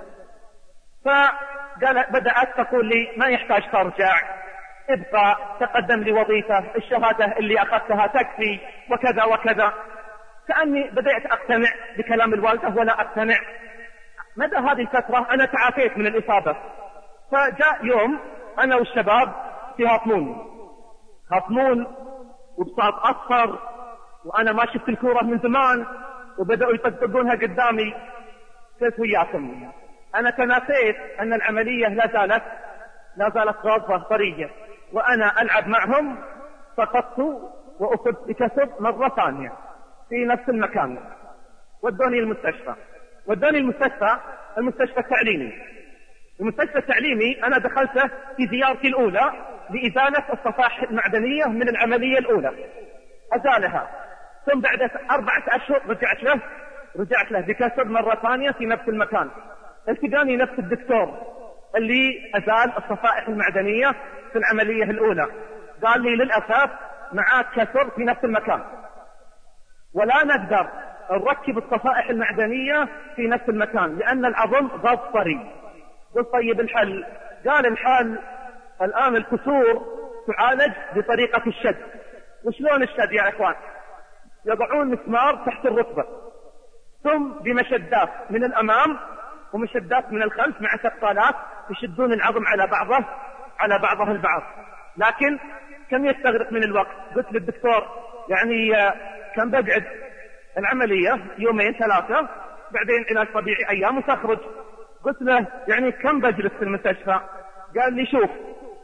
فقال بدأت تقول لي ما يحتاج ترجع. ابقى تقدم لي وظيفة. الشهادة اللي أخذتها تكفي. وكذا وكذا. كأني بدأت أقتنع بكلام الوالدة ولا أقتنع. مدى هذه الفترة أنا تعافيت من الإصابة. فجاء يوم أنا والشباب في هاطمون. هاطمون وبساط أصفر وأنا ما شفت الكورة من زمان وبدأوا يطقطقونها قدامي. قلت وياكم؟ أنا تناسيت أن العملية لا زالت لا زالت غاضة طرية وأنا ألعب معهم سقطت وأصبت بكسر مرة ثانية في نفس المكان. ودوني المستشفى. ودوني المستشفى المستشفى التعليمي. المستشفى التعليمي أنا دخلته في زيارتي الأولى لإزالة الصفائح المعدنية من العملية الأولى. أزالها. ثم بعد أربعة أشهر رجعت له رجعت له بكسر مرة ثانية في نفس المكان. التقاني نفس الدكتور اللي أزال الصفائح المعدنية في العملية الأولى. قال لي للأسف معاك كسر في نفس المكان. ولا نقدر نركب الصفائح المعدنية في نفس المكان لأن العظم طري قلت طيب الحل؟ قال الحل الآن الكسور تعالج بطريقة الشد. وشلون الشد يا إخوان؟ يضعون مسمار تحت الركبة ثم بمشدات من الأمام ومشدات من الخلف مع ثقالات يشدون العظم على بعضه على بعضه البعض. لكن كم يستغرق من الوقت؟ قلت للدكتور يعني آه، كم بقعد؟ العملية يومين ثلاثة بعدين علاج طبيعي أيام وتخرج. قلت له يعني كم بجلس في المستشفى؟ قال لي شوف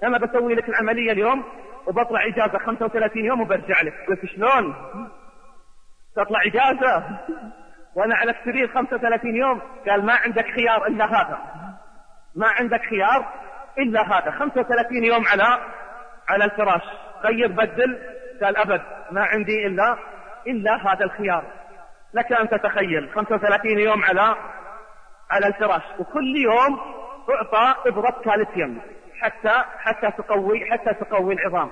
أنا بسوي لك العملية اليوم وبطلع إجازة 35 يوم وبرجع لك. قلت شلون؟ تطلع إجازة؟ وأنا على السرير 35 يوم. قال ما عندك خيار إلا هذا. ما عندك خيار إلا هذا. 35 يوم على على الفراش. غير بدل. قال أبد ما عندي إلا إلا هذا الخيار. لك أن تتخيل. 35 يوم على على الفراش. وكل يوم تعطى إبرة كالسيوم. حتى حتى تقوي حتى تقوي العظام.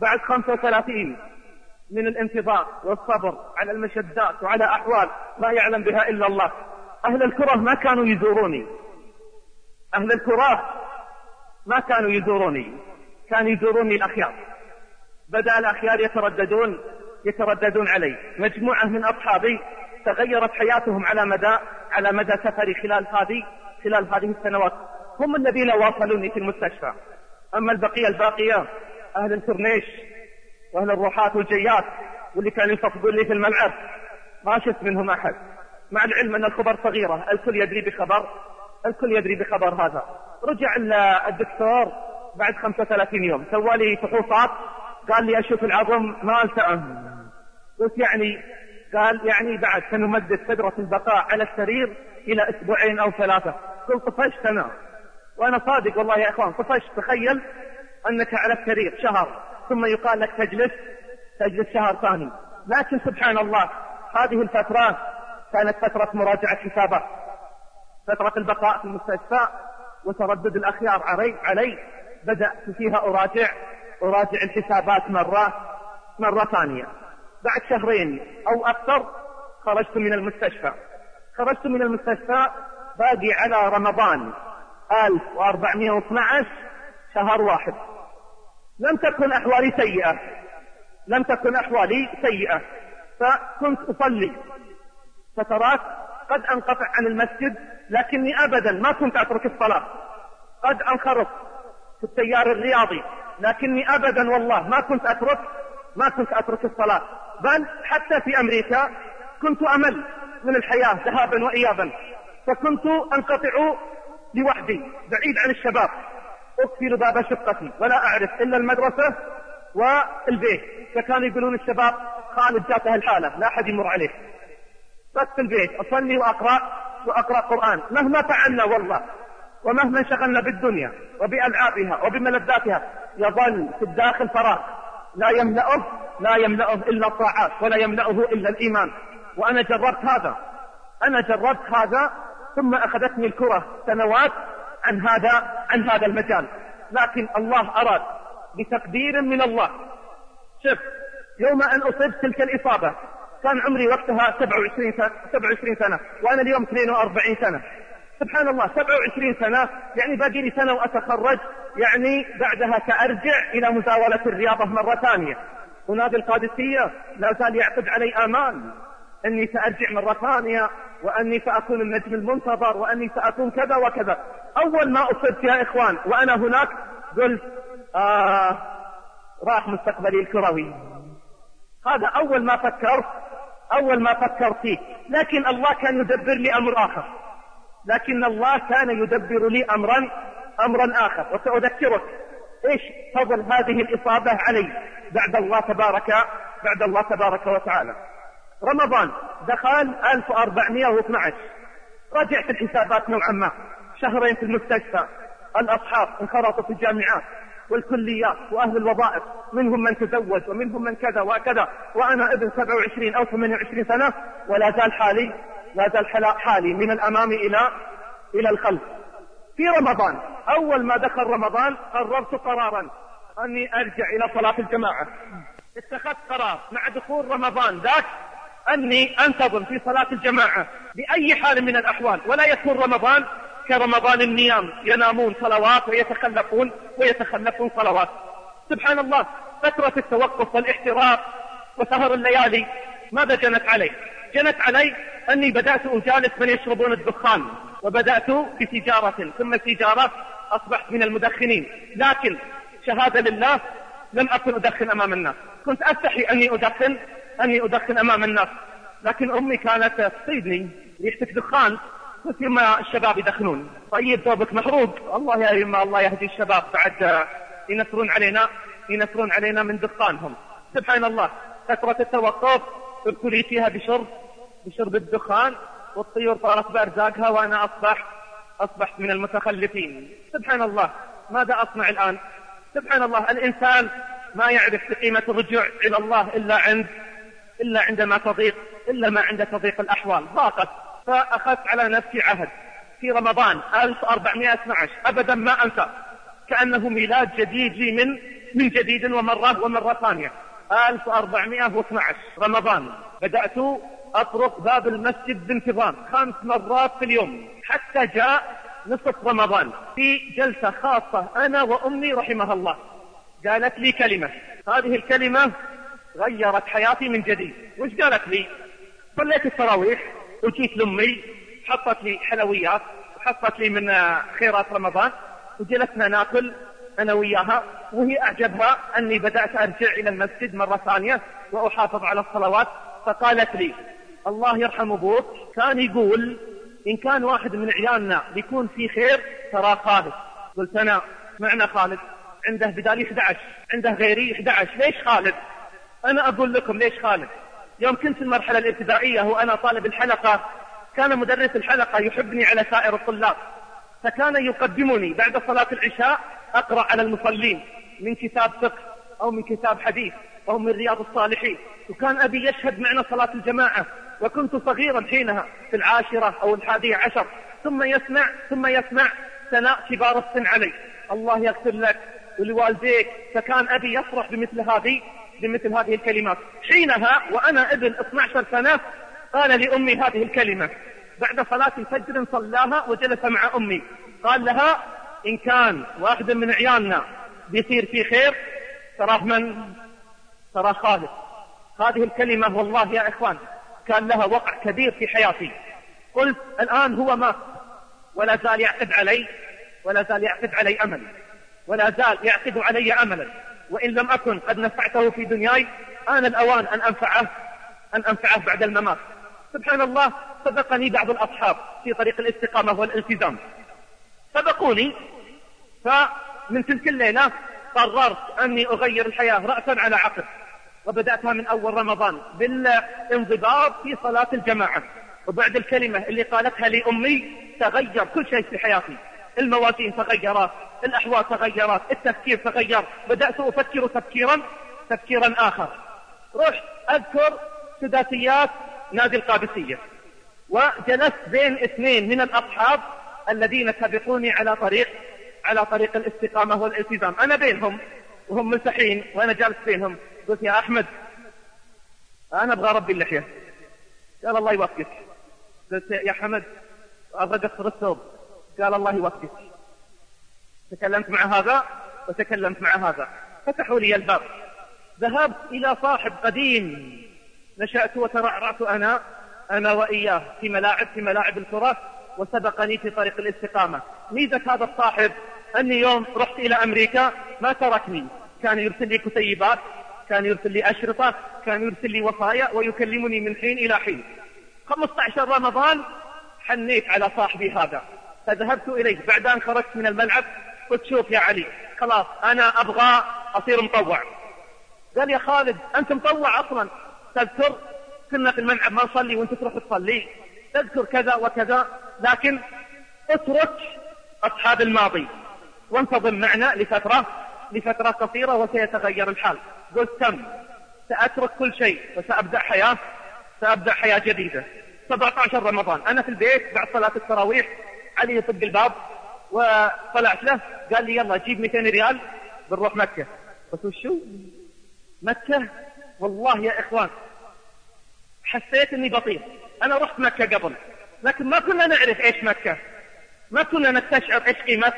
بعد 35 من الانتظار والصبر على المشدات وعلى أحوال لا يعلم بها إلا الله. أهل الكرة ما كانوا يزوروني. أهل الكرة ما كانوا يزوروني. كانوا يزوروني الأخيار. بدأ الأخيار يترددون يترددون علي. مجموعة من أصحابي تغيرت حياتهم على مدى على مدى سفري خلال هذه خلال هذه السنوات. هم الذين واصلوني في المستشفى. أما البقية الباقية أهل الكورنيش وأهل الروحات والجيات واللي كانوا يصفقون لي في الملعب. ما شفت منهم أحد. مع العلم أن الخبر صغيرة. الكل يدري بخبر. الكل يدري بخبر هذا. رجع الدكتور بعد 35 يوم. سوى لي فحوصات قال لي أشوف العظم ما التأم قلت يعني قال يعني بعد سنمدد فترة البقاء على السرير إلى أسبوعين أو ثلاثة. قلت طفشت أنا. وأنا صادق والله يا إخوان طفشت تخيل أنك على السرير شهر ثم يقال لك تجلس تجلس شهر ثاني. لكن سبحان الله هذه الفترات كانت فترة مراجعة حسابات فترة البقاء في المستشفى وتردد الأخيار علي علي بدأت فيها أراجع أراجع الحسابات مرة مرة ثانية. بعد شهرين أو أكثر خرجت من المستشفى. خرجت من المستشفى باقي على رمضان. 1412 شهر واحد. لم تكن أحوالي سيئة. لم تكن أحوالي سيئة. فكنت أصلي. فترات قد أنقطع عن المسجد لكني أبدا ما كنت أترك الصلاة. قد أنخرط في التيار الرياضي لكني أبدا والله ما كنت أترك ما كنت أترك الصلاة. بل حتى في أمريكا كنت أمل من الحياة ذهابا وإيابا. فكنت أنقطع لوحدي بعيد عن الشباب. أقفل باب شقتي ولا أعرف إلا المدرسة والبيت. فكانوا يقولون الشباب خالد جاته الحالة لا أحد يمر عليه. بس في البيت أصلي وأقرأ وأقرأ قرآن. مهما فعلنا والله ومهما انشغلنا بالدنيا وبألعابها وبملذاتها يظل في الداخل فراغ. لا يملأه لا يملأه إلا الطاعات ولا يملأه إلا الإيمان. وأنا جربت هذا. أنا جربت هذا ثم أخذتني الكرة سنوات عن هذا عن هذا المجال. لكن الله أراد بتقدير من الله. شوف يوم أن أصبت تلك الإصابة كان عمري وقتها 27 سنة, 27 سنة وأنا اليوم 42 سنة. سبحان الله 27 سنة يعني باقي لي سنة وأتخرج يعني بعدها سأرجع إلى مزاولة الرياضة مرة ثانية. ونادي القادسية لا زال يعقد علي آمال. أني سأرجع مرة ثانية. وأني سأكون النجم المنتظر وأني سأكون كذا وكذا. أول ما أصبت يا إخوان وأنا هناك قلت آه راح مستقبلي الكروي. هذا أول ما فكرت أول ما فكرت فيه. لكن الله كان يدبر لي أمر آخر. لكن الله كان يدبر لي أمرا أمرا آخر. وسأذكرك. إيش فضل هذه الإصابة علي؟ بعد الله تبارك بعد الله تبارك وتعالى. رمضان دخل 1412 راجعت الحسابات نوعا ما. شهرين في المستشفى. الأصحاب انخرطوا في الجامعات والكليات وأهل الوظائف. منهم من تزوج ومنهم من كذا وكذا. وأنا ابن 27 أو 28 سنة ولا زال حالي لا زال حالي من الأمام إلى إلى الخلف. في رمضان أول ما دخل رمضان قررت قرارا. أني أرجع إلى صلاة الجماعة. اتخذت قرار. مع دخول رمضان ذاك أني أنتظم في صلاة الجماعة بأي حال من الأحوال ولا يكون رمضان كرمضان النيام ينامون صلوات ويتخلفون ويتخلفون صلوات. سبحان الله فترة التوقف والاحتراق وسهر الليالي ماذا جنت علي؟ جنت علي أني بدأت أجالس من يشربون الدخان وبدأت بتجارة ثم تجارة أصبحت من المدخنين. لكن شهادة لله لم أكن أدخن أمام الناس. كنت أستحي أني أدخن أني أدخن أمام الناس. لكن أمي كانت تصيدني ريحتك دخان مثل ما الشباب يدخنون. طيب ثوبك محروق. الله يا يما الله يهدي الشباب. بعد ينثرون علينا ينثرون علينا من دخانهم. سبحان الله. فترة التوقف ابتلي فيها بشرب بشرب الدخان والطيور طارت بأرزاقها وأنا أصبح أصبحت من المتخلفين. سبحان الله. ماذا أصنع الآن؟ سبحان الله. الإنسان ما يعرف قيمة الرجوع إلى الله إلا عند إلا عندما تضيق إلا ما عند تضيق الأحوال. ضاقت. فأخذت على نفسي عهد. في رمضان 1412 أبدا ما أنسى. كأنه ميلاد جديد لي من من جديد ومرة ومرة ثانية. 1412 رمضان. بدأت أطرق باب المسجد بانتظام خمس مرات في اليوم. حتى جاء نصف رمضان. في جلسة خاصة أنا وأمي رحمها الله. قالت لي كلمة. هذه الكلمة غيرت حياتي من جديد. وش قالت لي؟ صليت التراويح وجيت لأمي حطت لي حلويات وحطت لي من خيرات رمضان وجلسنا ناكل أنا وياها وهي أعجبها أني بدأت أرجع إلى المسجد مرة ثانية وأحافظ على الصلوات. فقالت لي الله يرحم أبوك. كان يقول إن كان واحد من عيالنا بيكون في خير ترى خالد قلت أنا معنى خالد عنده بدالي 11 عنده غيري 11 ليش خالد أنا أقول لكم ليش خالد يوم كنت في المرحلة الابتدائية وأنا طالب الحلقة كان مدرس الحلقة يحبني على سائر الطلاب فكان يقدمني بعد صلاة العشاء أقرأ على المصلين من كتاب فقه أو من كتاب حديث أو من رياض الصالحين. وكان أبي يشهد معنا صلاة الجماعة وكنت صغيرا حينها في العاشرة أو الحادية عشر. ثم يسمع ثم يسمع ثناء كبار السن علي. الله يغفر لك ولوالديك. فكان أبي يفرح بمثل هذه بمثل هذه الكلمات. حينها وأنا ابن 12 سنة قال لأمي هذه الكلمة. بعد صلاة الفجر صلاها وجلس مع أمي. قال لها إن كان واحد من عيالنا بيصير في خير تراه من؟ ترى خالد. هذه الكلمة والله يا إخوان كان لها وقع كبير في حياتي. قلت الآن هو مات ولا زال يعقد علي ولا زال يعقد علي أمل ولا زال يعقد علي أملا. وإن لم أكن قد نفعته في دنياي آن الأوان أن أنفعه أن أنفعه بعد الممات. سبحان الله سبقني بعض الأصحاب في طريق الاستقامة والالتزام. سبقوني فمن تلك الليلة قررت أني أغير الحياة رأسا على عقب وبدأتها من أول رمضان بالانضباط في صلاة الجماعة. وبعد الكلمة اللي قالتها لي أمي تغير كل شيء في حياتي. الموازين تغيرت الأحوال تغيرت التفكير تغير. بدأت أفكر تفكيرا تفكيرا آخر. رحت أذكر سداسيات نادي القادسية. وجلست بين اثنين من الأصحاب الذين سبقوني على طريق على طريق الاستقامة والالتزام. أنا بينهم وهم ملتحين وأنا جالس بينهم. قلت يا أحمد أنا أبغى أربي اللحية. قال الله يوفقك. قلت يا حمد أبغى أقصر الثوب قال الله يوفقك تكلمت مع هذا وتكلمت مع هذا. فتحوا لي الباب. ذهبت إلى صاحب قديم. نشأت وترعرعت أنا أنا وإياه في ملاعب في ملاعب الكرة وسبقني في طريق الاستقامة. ميزة هذا الصاحب أني يوم رحت إلى أمريكا ما تركني. كان يرسل لي كتيبات كان يرسل لي أشرطة كان يرسل لي وصايا ويكلمني من حين إلى حين. 15 رمضان حنيت على صاحبي هذا. فذهبت إليه. بعد أن خرجت من الملعب قلت شوف يا علي خلاص أنا أبغى أصير مطوع. قال يا خالد أنت مطوع أصلا. تذكر كنا في الملعب ما نصلي وأنت تروح تصلي. تذكر كذا وكذا لكن اترك أصحاب الماضي. وانتظم معنا لفترة لفترة قصيرة وسيتغير الحال. قلت تم سأترك كل شيء وسأبدأ حياة سأبدأ حياة جديدة. 17 رمضان. أنا في البيت بعد صلاة التراويح علي يطق الباب وطلعت له قال لي يلا جيب 200 ريال بنروح مكة. قلت وشو مكة؟ والله يا إخوان حسيت إني بطير أنا رحت مكة قبل لكن ما كنا نعرف إيش مكة. ما كنا نستشعر إيش قيمة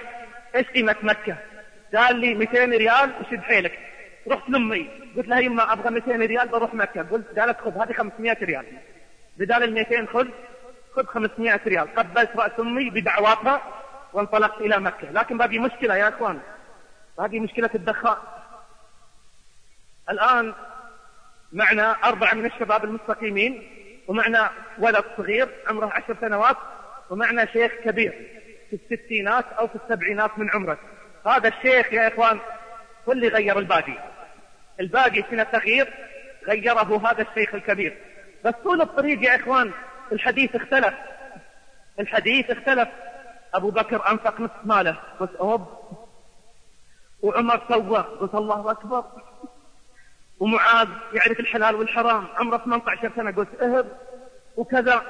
إيش قيمة مكة. قال لي 200 ريال وشد حيلك. رحت لأمي قلت لها يما أبغى 200 ريال بروح مكة. قلت قالت خذ هذه 500 ريال. بدال ال 200 خذ خذ 500 ريال. قبلت رأس أمي بدعواتها وانطلقت إلى مكة. لكن باقي مشكلة يا أخوان. باقي مشكلة الدخان. الآن معنا أربعة من الشباب المستقيمين ومعنا ولد صغير عمره عشر سنوات ومعنا شيخ كبير في الستينات أو في السبعينات من عمره. هذا الشيخ يا إخوان هو اللي غير الباقي. الباقي من التغيير غيره هذا الشيخ الكبير. بس طول الطريق يا إخوان الحديث اختلف. الحديث اختلف. أبو بكر أنفق نصف ماله. قلت أوب. وعمر سوى قلت الله أكبر. ومعاذ يعرف الحلال والحرام. عمره 18 سنة. قلت اهب. وكذا.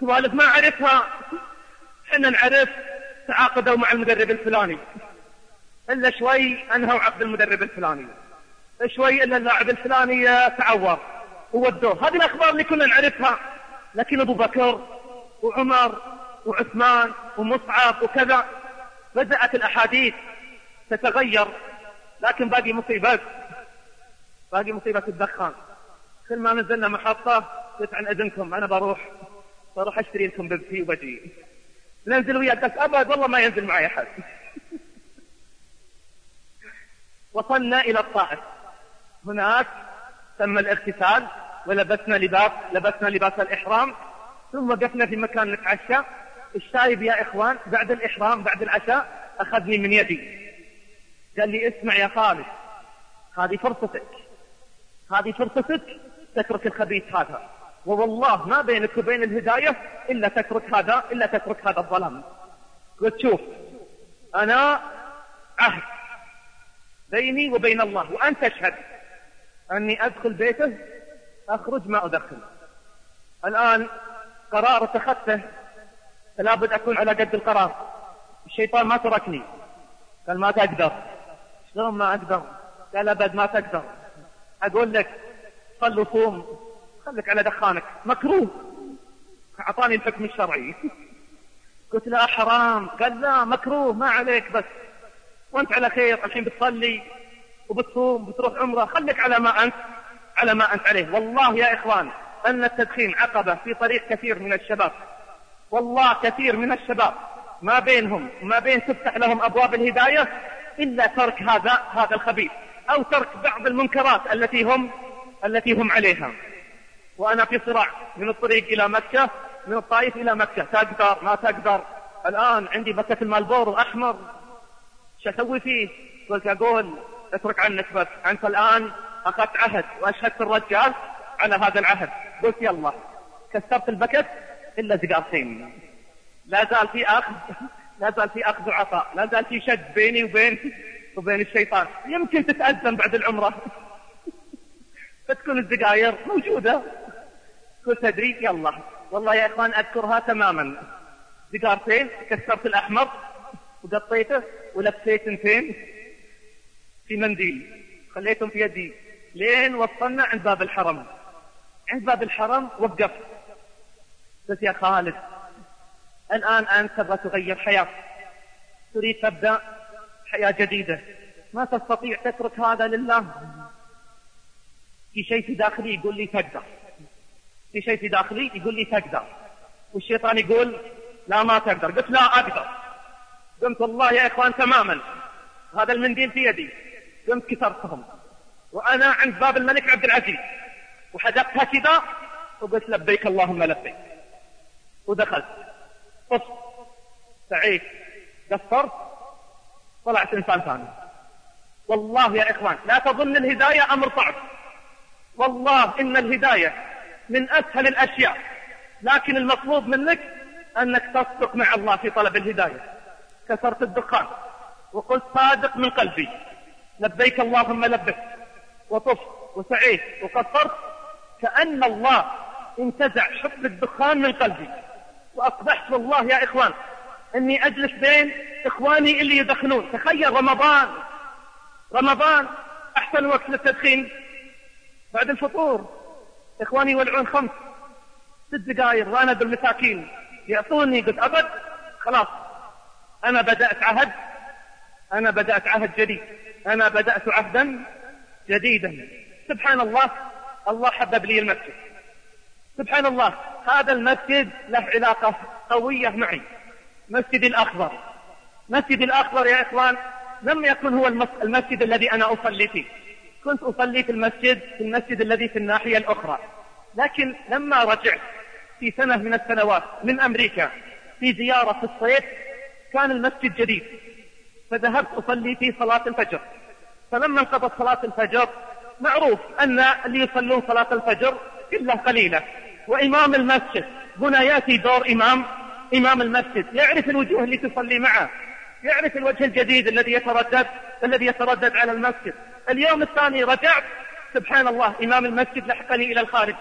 سوالف ما عرفها. إحنا نعرف تعاقدوا مع المدرب الفلاني. إلا شوي أنهوا عقد المدرب الفلاني. شوي إلا اللاعب الفلاني تعور. وودوه. هذه الأخبار اللي كنا نعرفها. لكن أبو بكر وعمر وعثمان ومصعب وكذا بدأت الأحاديث تتغير لكن باقي مصيبة باقي مصيبة الدخان. كل ما نزلنا محطة قلت عن إذنكم أنا بروح بروح أشتري لكم بيبسي وبجي ننزل وياك بس أبد والله ما ينزل معي أحد. وصلنا إلى الطائف. هناك تم الاغتسال. ولبسنا لباس لبسنا لباس الإحرام. ثم وقفنا في مكان نتعشى الشايب يا إخوان بعد الإحرام بعد العشاء أخذني من يدي. قال لي اسمع يا خالد. هذه فرصتك. هذه فرصتك تترك الخبيث هذا. ووالله ما بينك وبين الهداية إلا تترك هذا إلا تترك هذا الظلام. قلت شوف أنا عهد بيني وبين الله وأنت تشهد. أني أدخل بيته أخرج ما أدخل الآن قرار اتخذته فلا بد أكون على قد القرار. الشيطان ما تركني. قال ما تقدر. شلون ما أقدر؟ قال أبد ما تقدر. أقول لك صل وصوم. خليك على دخانك. مكروه. أعطاني الحكم الشرعي. قلت لا حرام. قال لا مكروه. ما عليك بس. وأنت على خير. الحين بتصلي وبتصوم بتروح عمرة. خليك على ما أنت. على ما أنت عليه. والله يا إخوان أن التدخين عقبة في طريق كثير من الشباب. والله كثير من الشباب. ما بينهم وما بين تفتح لهم أبواب الهداية إلا ترك هذا هذا الخبيث. أو ترك بعض المنكرات التي هم التي هم عليها. وأنا في صراع من الطريق إلى مكة من الطائف إلى مكة. تقدر ما تقدر. الآن عندي بكة المالبور أحمر شو أسوي فيه؟ قلت أقول اترك عنك بس. أنت الآن أخذت عهد وأشهدت الرجال على هذا العهد. قلت يلا كسرت البكت إلا زقارتين لا زال في أخذ لا زال في أخذ وعطاء لا زال في شد بيني وبين وبين الشيطان. يمكن تتأذن بعد العمرة. فتكون الزقاير موجودة. كل تدري يلا. والله يا إخوان أذكرها تماما. سيجارتين كسرت الأحمر وقطيته ولفيت انتين في منديل. خليتهم في يدي. لين وصلنا عند باب الحرم. عند باب الحرم وقفت قلت يا خالد الآن أنت تبغى تغير حياة. تريد تبدأ حياة جديدة. ما تستطيع تترك هذا لله. في شيء في داخلي يقول لي تقدر. في شيء في داخلي يقول لي تقدر. والشيطان يقول لا ما تقدر. قلت لا أقدر. قمت والله يا إخوان تماما. هذا المنديل في يدي. قمت كسرتهم. وأنا عند باب الملك عبد العزيز. وحدقتها كذا وقلت لبيك اللهم لبيك. ودخلت. طف سعيد. قصرت. طلعت إنسان ثاني. والله يا إخوان لا تظن الهداية أمر صعب. والله إن الهداية من أسهل الأشياء. لكن المطلوب منك أنك تصدق مع الله في طلب الهداية. كسرت الدخان. وقلت صادق من قلبي. لبيك اللهم لبيك. وطفت وسعيت وقصرت كأن الله انتزع حب الدخان من قلبي. وأصبحت والله يا إخوان أني أجلس بين إخواني اللي يدخنون. تخيل رمضان رمضان أحسن وقت للتدخين. بعد الفطور إخواني يولعون خمس ست دقائق وأنا بالمساكين. يعطوني قلت أبد خلاص. أنا بدأت عهد أنا بدأت عهد جديد. أنا بدأت عهدا جديدا. سبحان الله الله حبب لي المسجد. سبحان الله هذا المسجد له علاقة قوية معي. مسجد الأخضر. مسجد الأخضر يا إخوان لم يكن هو المسجد الذي أنا أصلي فيه. كنت أصلي في المسجد في المسجد الذي في الناحية الأخرى. لكن لما رجعت في سنة من السنوات من أمريكا في زيارة في الصيف كان المسجد جديد. فذهبت أصلي في صلاة الفجر. فلما انقضت صلاة الفجر معروف أن اللي يصلون صلاة الفجر إلا قليلة. وإمام المسجد هنا يأتي دور إمام إمام المسجد يعرف الوجوه اللي تصلي معه يعرف الوجه الجديد الذي يتردد الذي يتردد على المسجد. اليوم الثاني رجعت سبحان الله إمام المسجد لحقني إلى الخارج.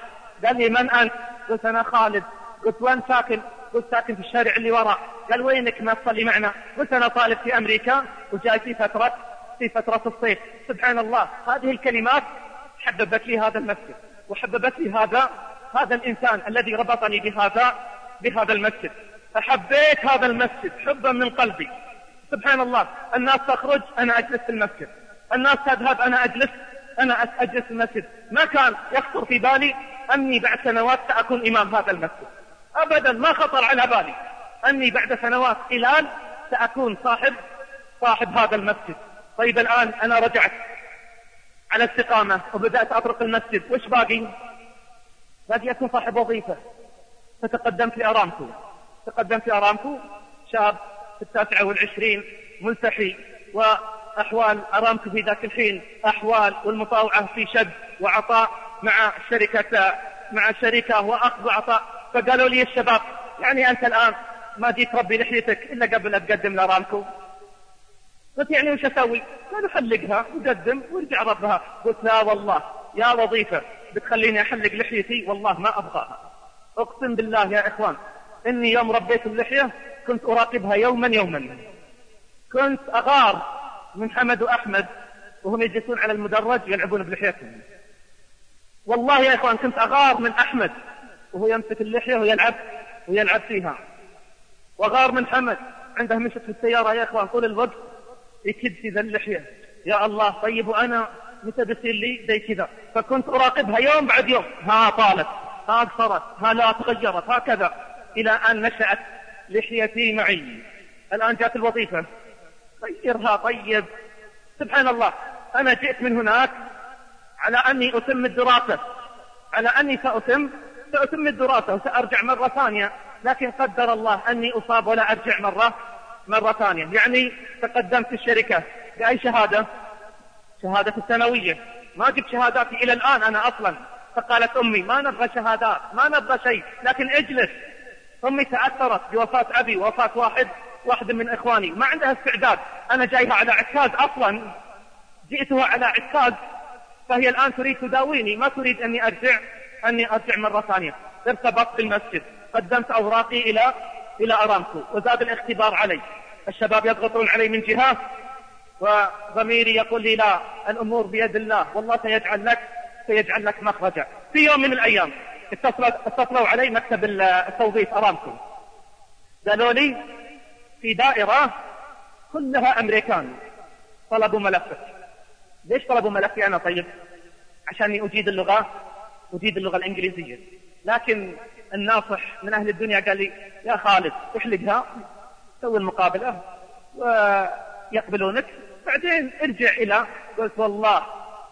قال لي من أنت؟ قلت أنا خالد. قلت وين ساكن؟ قلت ساكن في الشارع اللي وراء. قال وينك؟ ما تصلي معنا. قلت أنا طالب في أمريكا. وجاي في فترة في فترة الصيف. سبحان الله. هذه الكلمات حببت لي هذا المسجد وحببت لي هذا هذا الإنسان الذي ربطني بهذا بهذا المسجد. فحبيت هذا المسجد حبا من قلبي. سبحان الله. الناس تخرج أنا أجلس في المسجد. الناس تذهب أنا أجلس أنا أجلس في المسجد. ما كان يخطر في بالي أني بعد سنوات سأكون إمام هذا المسجد. أبدا ما خطر على بالي أني بعد سنوات خلال سأكون صاحب صاحب هذا المسجد. طيب الآن أنا رجعت على استقامة وبدأت أطرق المسجد. وش باقي؟ باقي أكون صاحب وظيفة. فتقدمت لأرامكو. تقدمت لأرامكو. شاب في التاسعة والعشرين ملتحي وأحوال أرامكو في ذاك الحين أحوال والمطاوعة في شد وعطاء مع شركة مع الشركة وأخذ وعطاء. فقالوا لي الشباب يعني أنت الآن ما جيت تربي لحيتك إلا قبل أن تقدم لأرامكو. قلت يعني وش أسوي؟ قالوا حلقها وقدم وأرجع ربها قلت لا والله يا وظيفة بتخليني أحلق لحيتي؟ والله ما أبغاها. أقسم بالله يا إخوان إني يوم ربيت اللحية كنت أراقبها يوما يوما. كنت أغار من حمد وأحمد وهم يجلسون على المدرج يلعبون بلحيتهم. والله يا إخوان كنت أغار من أحمد وهو يمسك اللحية ويلعب ويلعب فيها. وغار من حمد عنده مشت في السيارة يا إخوان طول الوقت يكد في ذا اللحية. يا الله طيب وأنا متى بيصير لي زي كذا؟ فكنت أراقبها يوم بعد يوم. ها طالت ها قصرت ها لا تغيرت هكذا إلى أن نشأت لحيتي معي. الآن جاءت الوظيفة. غيرها طيب. سبحان الله أنا جئت من هناك على أني أتم الدراسة. على أني سأتم سأتم الدراسة وسأرجع مرة ثانية. لكن قدر الله أني أصاب ولا أرجع مرة. مرة ثانية. يعني تقدمت في الشركة. بأي شهادة؟ شهادة الثانوية. ما جبت شهاداتي إلى الآن أنا أصلا. فقالت أمي ما نبغى شهادات ما نبغى شيء لكن اجلس. أمي تأثرت بوفاة أبي ووفاة واحد واحد من إخواني. ما عندها استعداد. أنا جايها على عكاز أصلا. جئتها على عكاز فهي الآن تريد تداويني. ما تريد أني أرجع؟ أني أرجع مرة ثانية. ارتبطت بالمسجد. قدمت أوراقي إلى إلى أرامكو وزاد الاختبار علي. الشباب يضغطون علي من جهة وضميري يقول لي لا الأمور بيد الله والله سيجعل لك سيجعل لك مخرجا. في يوم من الأيام اتصلوا علي مكتب التوظيف أرامكو. قالوا لي في دائرة كلها أمريكان طلبوا ملفك ليش طلبوا ملفي أنا طيب؟ عشاني أجيد اللغة أجيد اللغة الإنجليزية. لكن الناصح من أهل الدنيا قال لي يا خالد احلقها سوي المقابلة ويقبلونك. بعدين ارجع إلى قلت والله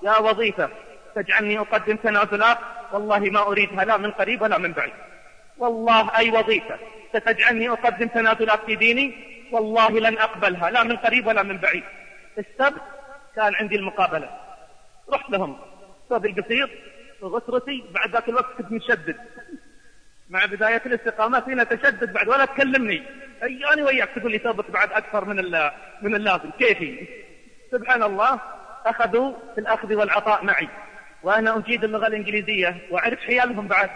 يا وظيفة تجعلني أقدم تنازلات والله ما أريدها لا من قريب ولا من بعيد. والله أي وظيفة ستجعلني أقدم تنازلات في ديني والله لن أقبلها لا من قريب ولا من بعيد. السبت كان عندي المقابلة. رحت لهم صوب القصير وغسرتي بعد ذاك الوقت كنت مشدد. مع بداية الاستقامة فينا تشدد بعد ولا تكلمني. أياني وياك تقول لي ثوبك بعد أكثر من من اللازم. كيفي؟ سبحان الله أخذوا في الأخذ والعطاء معي. وأنا أجيد اللغة الإنجليزية وأعرف حيالهم بعد.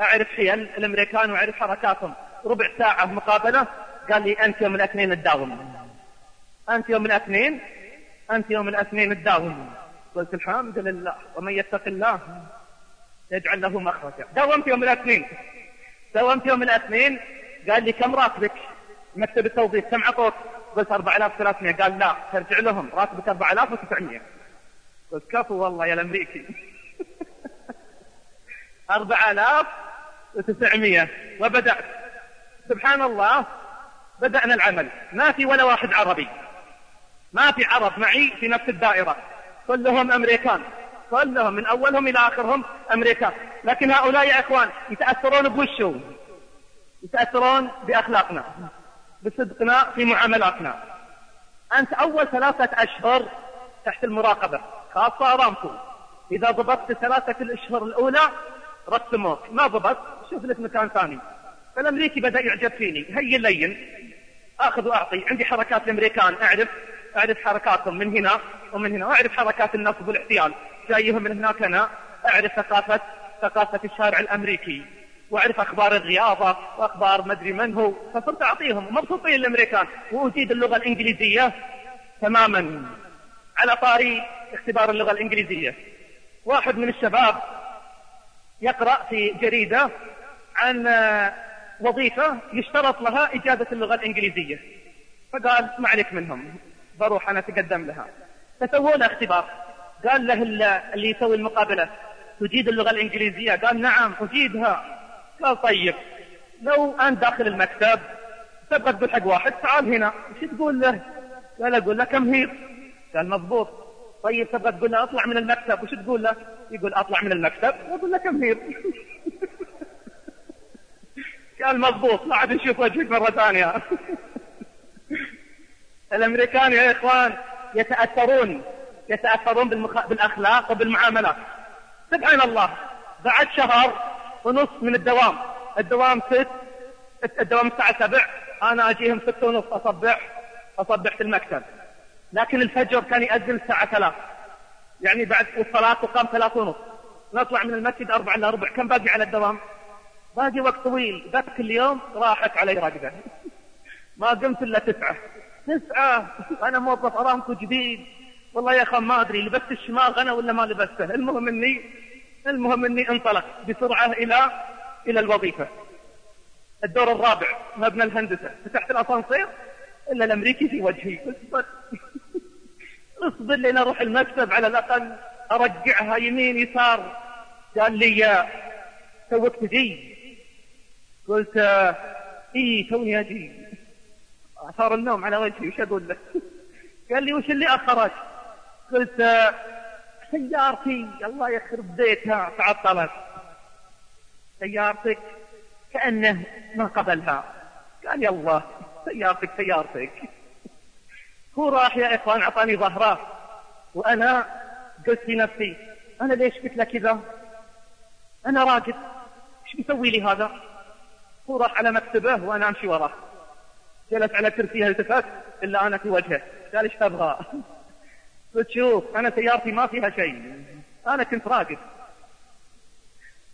أعرف حيال الأمريكان وأعرف حركاتهم. ربع ساعة مقابلة قال لي أنت يوم الاثنين تداوم. أنت يوم الاثنين أنت يوم الاثنين تداوم. قلت الحمد لله ومن يتق الله. يجعل له مخرجا داومت يوم الاثنين. داومت يوم الاثنين. قال لي كم راتبك؟ مكتب التوظيف كم عطوك؟ قلت 4300 قال لا ترجع لهم. راتبك 4900 قلت كفو والله يا الأمريكي. 4900 وبدأت. سبحان الله بدأنا العمل. ما في ولا واحد عربي. ما في عرب معي في نفس الدائرة. كلهم أمريكان. كلهم من أولهم إلى آخرهم أمريكان لكن هؤلاء يا إخوان يتأثرون بوشو؟ يتأثرون بأخلاقنا بصدقنا في معاملاتنا. أنت أول ثلاثة أشهر تحت المراقبة خاصة أرامكو. إذا ضبطت ثلاثة الأشهر الأولى رسموك. ما ضبط؟ شوف لك مكان ثاني. فالأمريكي بدأ يعجب فيني. هي لين أخذ وأعطي. عندي حركات الأمريكان. أعرف أعرف حركاتهم من هنا ومن هنا وأعرف حركات النصب والاحتيال. جايهم من هناك أنا أعرف ثقافة ثقافة الشارع الأمريكي وأعرف أخبار الرياضة وأخبار مدري من هو فصرت أعطيهم مبسوطين الأمريكان واجيد اللغة الإنجليزية تماما على طاري اختبار اللغة الإنجليزية. واحد من الشباب يقرأ في جريدة عن وظيفة يشترط لها إجازة اللغة الإنجليزية. فقال ما عليك منهم بروح أنا أتقدم لها. فسووا له اختبار. قال له اللي يسوي المقابلة تجيد اللغة الإنجليزية قال نعم أجيدها قال طيب لو أنت داخل المكتب تبغى تقول حق واحد تعال هنا وش تقول له؟ قال أقول له كم هير؟ قال مضبوط طيب تبغى تقول له أطلع من المكتب وش تقول له؟ يقول أطلع من المكتب وأقول له كم هير؟ قال مضبوط لا عاد نشوف وجهك مرة ثانية الأمريكان يا إخوان يتأثرون يتأثرون بالمخ... بالأخلاق وبالمعاملات. سبحان الله بعد شهر ونص من الدوام الدوام ست الدوام الساعة سبع أنا أجيهم ست ونص أصبح أصبح في المكتب. لكن الفجر كان يأذن الساعة ثلاث. يعني بعد الصلاة تقام ثلاث ونص. نطلع من المسجد أربع إلا ربع. كم باقي على الدوام؟ باقي وقت طويل. ذاك اليوم راحت علي رقدة ما قمت إلا تسعة. تسعة. أنا موظف أرامكو جديد. والله يا أخي ما أدري لبست الشماغ أنا ولا ما لبسته. المهم إني المهم إني انطلق بسرعة إلى إلى الوظيفة. الدور الرابع مبنى الهندسة. فتحت الأسانسير إلا الأمريكي في وجهي. اصبر. اصبر لين أروح المكتب على الأقل أرجعها يمين يسار. قال لي توك تجي قلت إي توني أجي. اثار النوم على وجهي وش أقول لك قال لي وش اللي أخرك؟ قلت سيارتي الله يخرب بيتها تعطلت. سيارتك؟ كأنه ما قبلها. قال الله سيارتك سيارتك. هو راح يا إخوان أعطاني ظهره. وأنا؟ قلت في نفسي أنا ليش قلت له كذا؟ أنا راقد إيش بيسوي لي هذا؟ هو راح على مكتبه وأنا أمشي وراه. جلس على كرسيه التفت إلا أنا في وجهه. قال إيش تبغى؟ قلت شوف أنا سيارتي ما فيها شيء. أنا كنت راقد.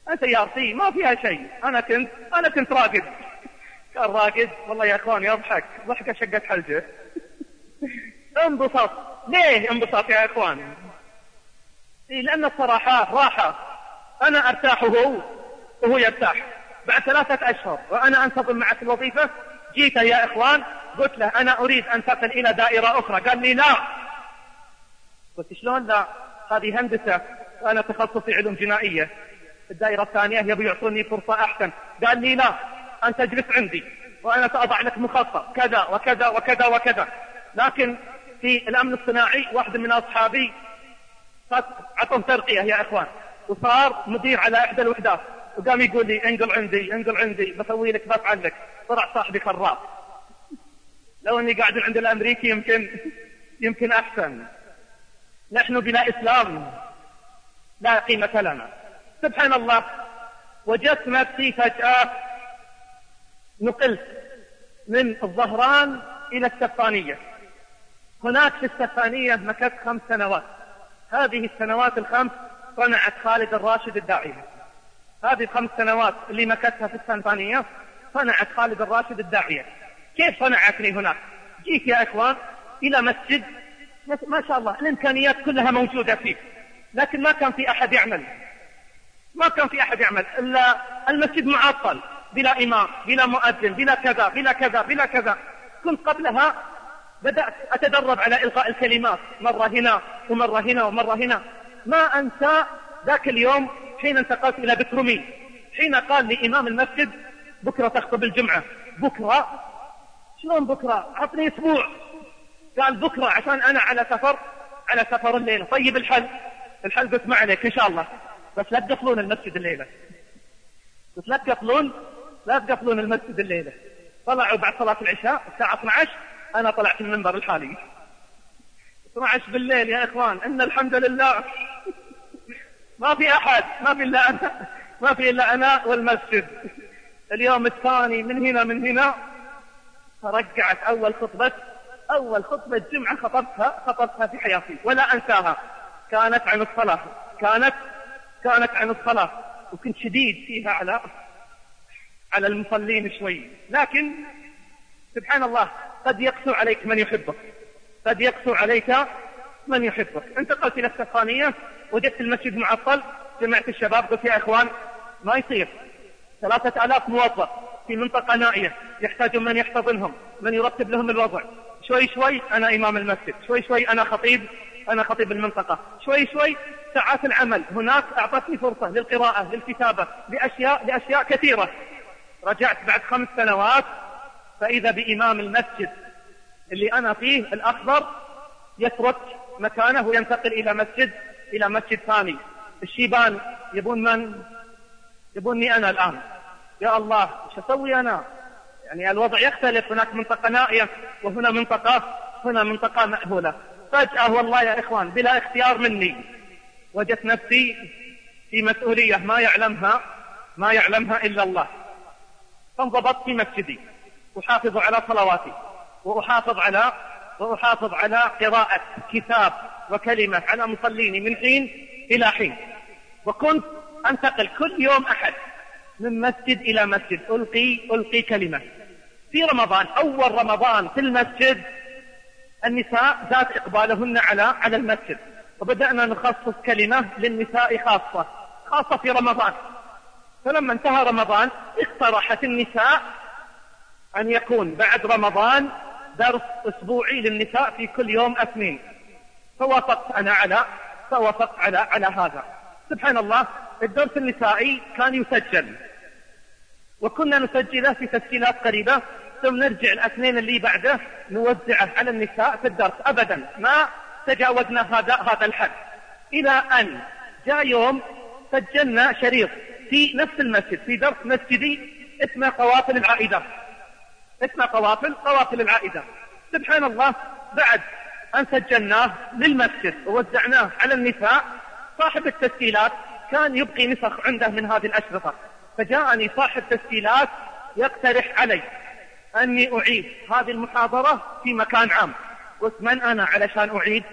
أنا سيارتي ما فيها شيء. أنا كنت أنا كنت راقد. قال راقد. والله يا إخوان يضحك ضحكة شقت حلجة. انبسط. ليه انبسط يا إخوان إيه لأن الصراحة راحة. أنا أرتاح وهو وهو يرتاح. بعد ثلاثة أشهر وأنا أنتظم معك الوظيفة جيت يا إخوان قلت له أنا أريد أن تصل إلى دائرة أخرى. قال لي لا. قلت شلون لا؟ هذه هندسة وأنا تخصصي علوم جنائية. الدائرة الثانية يبي يعطوني فرصة أحسن. قال لي لا أنت اجلس عندي وأنا سأضع لك مخطط كذا وكذا وكذا وكذا. لكن في الأمن الصناعي واحد من أصحابي عطهم ترقية يا إخوان. وصار مدير على إحدى الوحدات. وقام يقول لي انقل عندي انقل عندي بسوي لك بفعل لك طلع صاحبي خراف لو أني قاعد عند الأمريكي يمكن يمكن أحسن. نحن بلا إسلام. لا قيمة لنا. سبحان الله. وجدت نفسي فجأة نقلت من الظهران إلى السفانية. هناك في السفانية مكثت خمس سنوات. هذه السنوات الخمس صنعت خالد الراشد الداعية. هذه الخمس سنوات اللي مكثتها في السفانية صنعت خالد الراشد الداعية. كيف صنعتني هناك؟ جيت يا إخوان إلى مسجد ما شاء الله الإمكانيات كلها موجودة فيه لكن ما كان في أحد يعمل. ما كان في أحد يعمل. إلا المسجد معطل بلا إمام بلا مؤذن بلا كذا بلا كذا بلا كذا. كنت قبلها بدأت أتدرب على إلقاء الكلمات. مرة هنا ومرة هنا ومرة هنا. ما أنسى ذاك اليوم حين انتقلت إلى بكرمي حين قال لي إمام المسجد بكرة تخطب الجمعة. بكرة؟ شلون بكرة؟ عطني أسبوع. قال بكرة عشان أنا على سفر على سفر الليلة. طيب الحل؟ الحل قلت ما عليك إن شاء الله. بس لا تقفلون المسجد الليلة. بس لا تقفلون لا تقفلون المسجد الليلة. طلعوا بعد صلاة العشاء الساعة 12 أنا طلعت المنبر الحالي. 12 بالليل يا إخوان إن الحمد لله. ما في أحد ما في إلا أنا ما في إلا أنا والمسجد. اليوم الثاني من هنا من هنا. فرجعت أول خطبة أول خطبة جمعة خطبتها خطبتها في حياتي ولا أنساها. كانت عن الصلاة. كانت كانت عن الصلاة. وكنت شديد فيها على على المصلين شوي. لكن سبحان الله قد يقسو عليك من يحبك. قد يقسو عليك من يحبك. انتقلت إلى السخانية وجدت المسجد معطل. جمعت الشباب قلت يا إخوان ما يصير. ثلاثة آلاف موظف في منطقة نائية يحتاجون من يحتضنهم من يرتب لهم الوضع. شوي شوي أنا إمام المسجد شوي شوي أنا خطيب أنا خطيب المنطقة شوي شوي ساعات العمل هناك أعطتني فرصة للقراءة للكتابة لأشياء لأشياء كثيرة. رجعت بعد خمس سنوات فإذا بإمام المسجد اللي أنا فيه الأخضر يترك مكانه وينتقل إلى مسجد إلى مسجد ثاني. الشيبان يبون من؟ يبوني أنا الآن. يا الله إيش أسوي أنا؟ يعني الوضع يختلف. هناك منطقة نائية وهنا منطقة هنا منطقة مأهولة. فجأة والله يا إخوان بلا اختيار مني وجدت نفسي في مسؤولية ما يعلمها ما يعلمها إلا الله. فانضبطت في مسجدي. أحافظ على صلواتي وأحافظ على وأحافظ على قراءة كتاب وكلمة على مصليني من حين إلى حين. وكنت أنتقل كل يوم أحد من مسجد إلى مسجد. ألقي ألقي كلمة. في رمضان أول رمضان في المسجد النساء ذات إقبالهن على على المسجد. وبدأنا نخصص كلمة للنساء خاصة خاصة في رمضان. فلما انتهى رمضان اقترحت النساء أن يكون بعد رمضان درس أسبوعي للنساء في كل يوم اثنين. فوافقت أنا على فوافقت على على هذا. سبحان الله الدرس النسائي كان يسجل. وكنا نسجله في تسجيلات قريبة ثم نرجع الاثنين اللي بعده نوزعه على النساء في الدرس. أبدا ما تجاوزنا هذا هذا الحد. إلى أن جاء يوم سجلنا شريط في نفس المسجد في درس مسجدي اسمه قوافل العائدة. اسمه قوافل قوافل العائدة. سبحان الله بعد أن سجلناه للمسجد ووزعناه على النساء صاحب التسجيلات كان يبقي نسخ عنده من هذه الأشرطة. فجاءني صاحب تسجيلات يقترح علي أني أعيد هذه المحاضرة في مكان عام. قلت من أنا علشان أعيد؟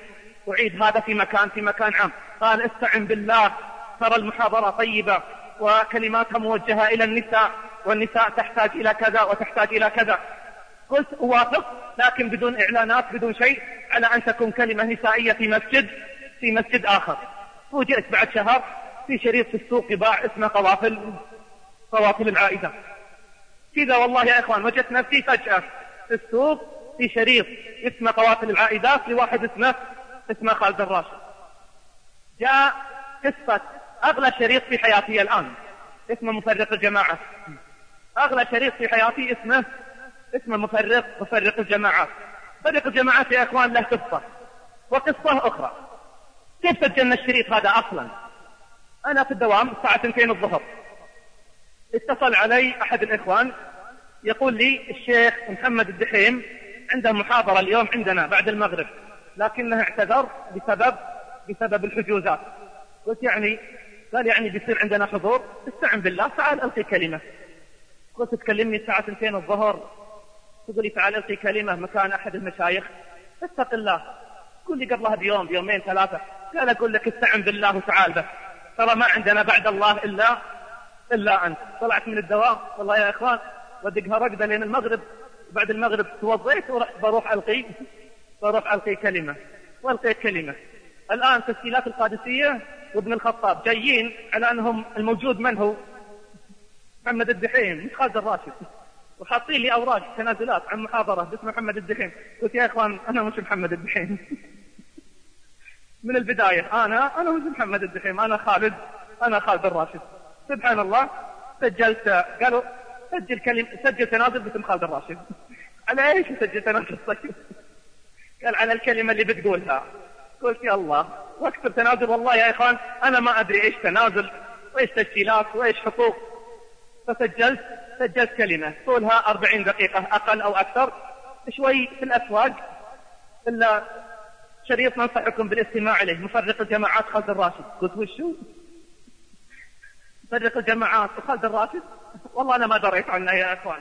أعيد هذا في مكان في مكان عام. قال استعن بالله ترى المحاضرة طيبة وكلماتها موجهة إلى النساء والنساء تحتاج إلى كذا وتحتاج إلى كذا. قلت أوافق لكن بدون إعلانات بدون شيء على أن تكون كلمة نسائية في مسجد في مسجد آخر. فوجئت بعد شهر في شريط في السوق يباع اسمه قوافل قوافل العائدة. كذا والله يا إخوان وجدت نفسي فجأة في السوق في شريط اسمه قوافل العائدات لواحد اسمه اسمه خالد الراشد. جاء قصة أغلى شريط في حياتي الآن اسمه مفرق الجماعة. أغلى شريط في حياتي اسمه اسمه مفرق مفرق الجماعات مفرق الجماعات يا إخوان له قصة وقصة أخرى. كيف سجلنا الشريط هذا أصلا؟ أنا في الدوام الساعة 2 الظهر. اتصل علي أحد الإخوان يقول لي الشيخ محمد الدحيم عنده محاضرة اليوم عندنا بعد المغرب لكنه اعتذر بسبب بسبب الحجوزات. قلت يعني قال يعني بيصير عندنا حضور. استعن بالله تعال ألقي كلمة. قلت تكلمني الساعة 2 الظهر. تقول لي تعال ألقي كلمة مكان أحد المشايخ. اتق الله. قل لي قبلها بيوم بيومين ثلاثة. قال أقول لك استعن بالله وتعال بس ترى ما عندنا بعد الله إلا إلا أنت. طلعت من الدوام. والله يا إخوان ودقها رقدة لين المغرب. بعد المغرب توضيت ورحت بروح ألقي بروح ألقي كلمة. وألقيت كلمة. الآن تسجيلات القادسية وابن الخطاب جايين على أنهم الموجود من هو؟ محمد الدحيم مش خالد الراشد. وحاطين لي أوراق تنازلات عن محاضرة باسم محمد الدحيم. قلت يا إخوان أنا مش محمد الدحيم. من البداية أنا أنا مش محمد الدحيم. أنا خالد. أنا خالد الراشد. سبحان الله سجلت قالوا سجل كلمة سجل تنازل باسم خالد الراشد. على إيش سجل تنازل طيب. قال على الكلمة اللي بتقولها. قلت يا الله واكتب تنازل والله يا إخوان أنا ما أدري إيش تنازل وإيش تسجيلات وإيش حقوق. فسجلت سجلت كلمة. طولها 40 دقيقة أقل أو أكثر. شوي في الأسواق إلا شريط ننصحكم بالاستماع إليه. مفرق الجماعات خالد الراشد. قلت وشو؟ مفرق الجماعات وخالد الراشد والله أنا ما دريت عنه يا اخوان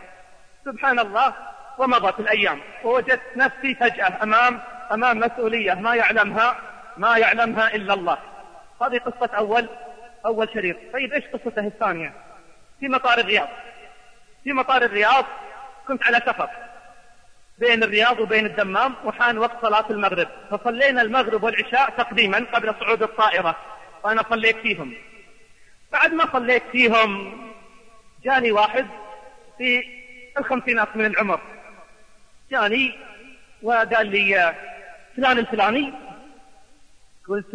سبحان الله ومضت الأيام. ووجدت نفسي فجأة أمام أمام مسؤولية ما يعلمها ما يعلمها إلا الله. هذه قصة أول أول شريط. طيب إيش قصته الثانية؟ في مطار الرياض. في مطار الرياض كنت على سفر بين الرياض وبين الدمام وحان وقت صلاة المغرب. فصلينا المغرب والعشاء تقديما قبل صعود الطائرة. وأنا صليت فيهم. بعد ما صليت فيهم جاني واحد في الخمسينات من العمر. جاني وقال لي فلان الفلاني؟ قلت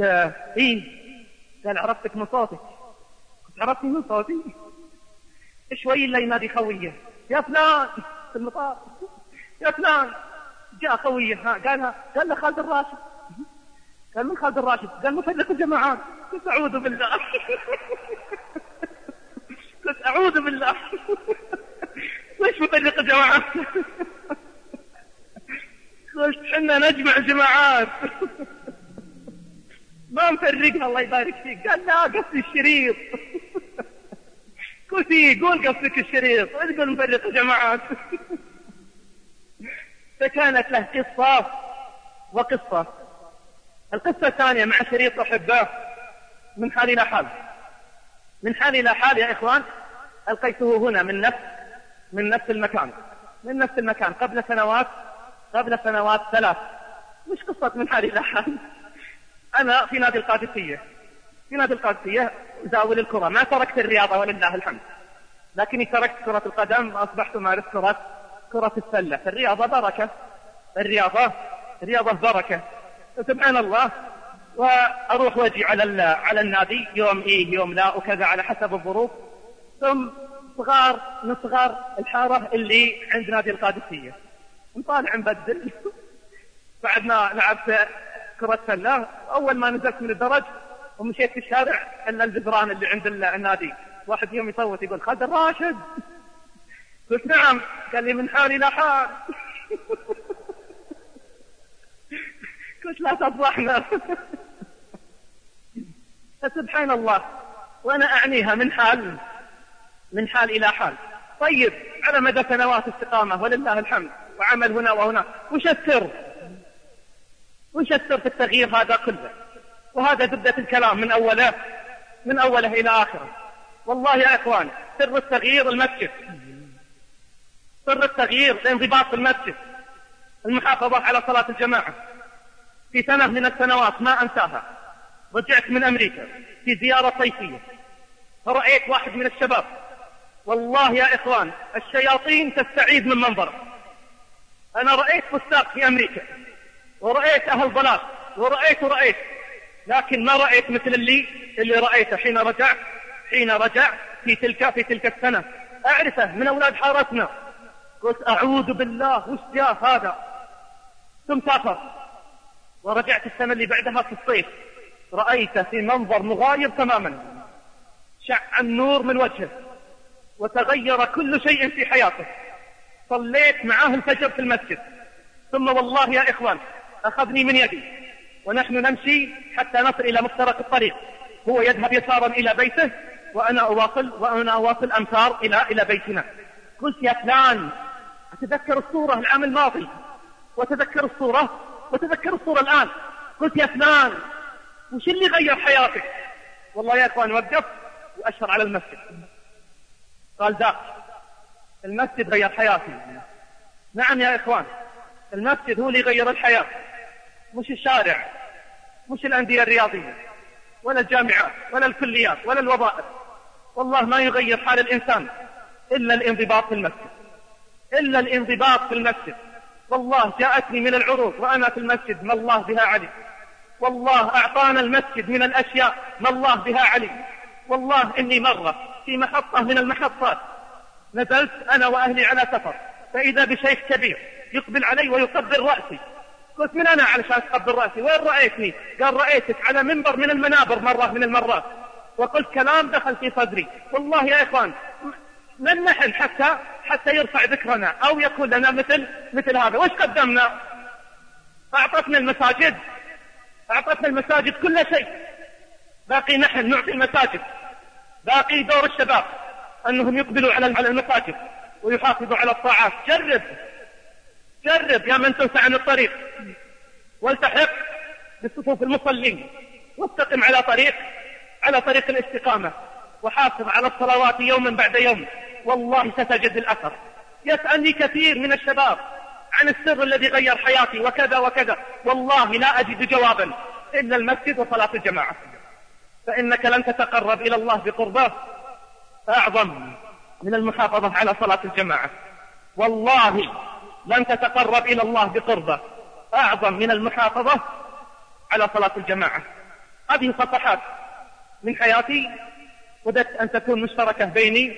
إيه قال عرفتك من صوتك. قلت عرفتني من صوتي؟ شوي إلا ينادي خويه يا فلان! في المطار. يا فلان! جاء خويه ها قالها قال له خالد الراشد. قال من خالد الراشد؟ قال مفرق الجماعات. قلت أعوذ بالله. قلت أعوذ بالله. ليش مفرق الجماعات؟ قلت حنا نجمع جماعات. ما نفرقها الله يبارك فيك. قال لا قصدي الشريط. قلت إيه قول قصدك الشريط. تقول نفرق جماعات فكانت له قصة وقصة. القصة الثانية مع شريط أحباه من حال إلى حال. من حال إلى حال يا إخوان ألقيته هنا من نفس من نفس المكان. من نفس المكان. قبل سنوات قبل سنوات ثلاث. مش قصة من حال إلى حال. أنا في نادي القادسية. في نادي القادسية زاول الكرة. ما تركت الرياضة ولله الحمد. لكني تركت كرة القدم وأصبحت أمارس كرة كرة السلة. الرياضة بركة. الرياضة الرياضة بركة. سبحان الله وأروح وأجي على على النادي يوم إيه يوم لا وكذا على حسب الظروف. ثم صغار من صغار الحارة اللي عند نادي القادسية. نطالع نبدل. بعدنا لعبت كرة سلة أول ما نزلت من الدرج ومشيت في الشارع إلا الجدران اللي عند النادي. واحد يوم يصوت يقول خالد الراشد. قلت نعم. قال لي من حال. إلى لا تفضحنا فسبحان الله وأنا أعنيها من حال من حال إلى حال. طيب على مدى سنوات استقامة ولله الحمد وعمل هنا وهنا. وش السر؟ وش السر في التغيير هذا كله؟ وهذا زبدة الكلام من أوله من أوله إلى آخره. والله يا إخوان سر التغيير المسجد سر التغيير الانضباط في المسجد المحافظة على صلاة الجماعة. في سنة من السنوات ما أنساها. رجعت من أمريكا في زيارة صيفية. فرأيت واحد من الشباب. والله يا إخوان الشياطين تستعيد من منظره. أنا رأيت فساق في أمريكا ورأيت أهل ضلال ورأيت ورأيت. لكن ما رأيت مثل اللي اللي رأيته حين رجع حين رجع في تلك في تلك السنة. أعرفه من أولاد حارتنا. قلت أعوذ بالله وش جاء هذا؟ ثم سافر. ورجعت السنة اللي بعدها في الصيف. رأيته في منظر مغاير تماما. شع النور من وجهه وتغير كل شيء في حياته. صليت معاه الفجر في المسجد. ثم والله يا إخوان أخذني من يدي. ونحن نمشي حتى نصل إلى مفترق الطريق. هو يذهب يسارا إلى بيته وأنا أواصل وأنا أواصل أمتار إلى إلى بيتنا. قلت يا فلان أتذكر الصورة العام الماضي؟ وتذكر الصورة؟ وتذكر الصورة الآن. قلت يا فلان وش اللي غير حياتك؟ والله يا إخوان وقف وأشهر على المسجد. قال ذاك المسجد غير حياتي. نعم يا إخوان المسجد هو اللي غير الحياة. مش الشارع مش الأندية الرياضية ولا الجامعات ولا الكليات ولا الوظائف. والله ما يغير حال الإنسان إلا الانضباط في المسجد. إلا الانضباط في المسجد. والله جاءتني من العروض وأنا في المسجد ما الله بها علي. والله أعطانا المسجد من الأشياء ما الله بها علي. والله إني مرة في محطة من المحطات نزلت أنا وأهلي على سفر فإذا بشيخ كبير يقبل علي ويقبل رأسي. قلت من أنا علشان تقبل رأسي؟ وين رأيتني؟ قال رأيتك على منبر من المنابر مرة من المرات. وقلت كلام دخل في صدري. والله يا إخوان من نحن حتى حتى يرفع ذكرنا أو يكون لنا مثل مثل هذا. وش قدمنا؟ أعطتنا المساجد. أعطتنا المساجد كل شيء. باقي نحن نعطي المساجد. باقي دور الشباب. أنهم يقبلوا على على المساجد ويحافظوا على الطاعات. جرب. جرب يا من تنسى عن الطريق. والتحق بصفوف المصلين. واستقم على طريق على طريق الاستقامة. وحافظ على الصلوات يوما بعد يوم. والله ستجد الأثر. يسألني كثير من الشباب عن السر الذي غير حياتي وكذا وكذا. والله لا أجد جوابا. إلا المسجد وصلاة الجماعة. فإنك لن تتقرب إلى الله بقربه. أعظم من المحافظة على صلاة الجماعة. والله لن تتقرب إلى الله بقربه. أعظم من المحافظة على صلاة الجماعة. هذه صفحات من حياتي وددت أن تكون مشتركة بيني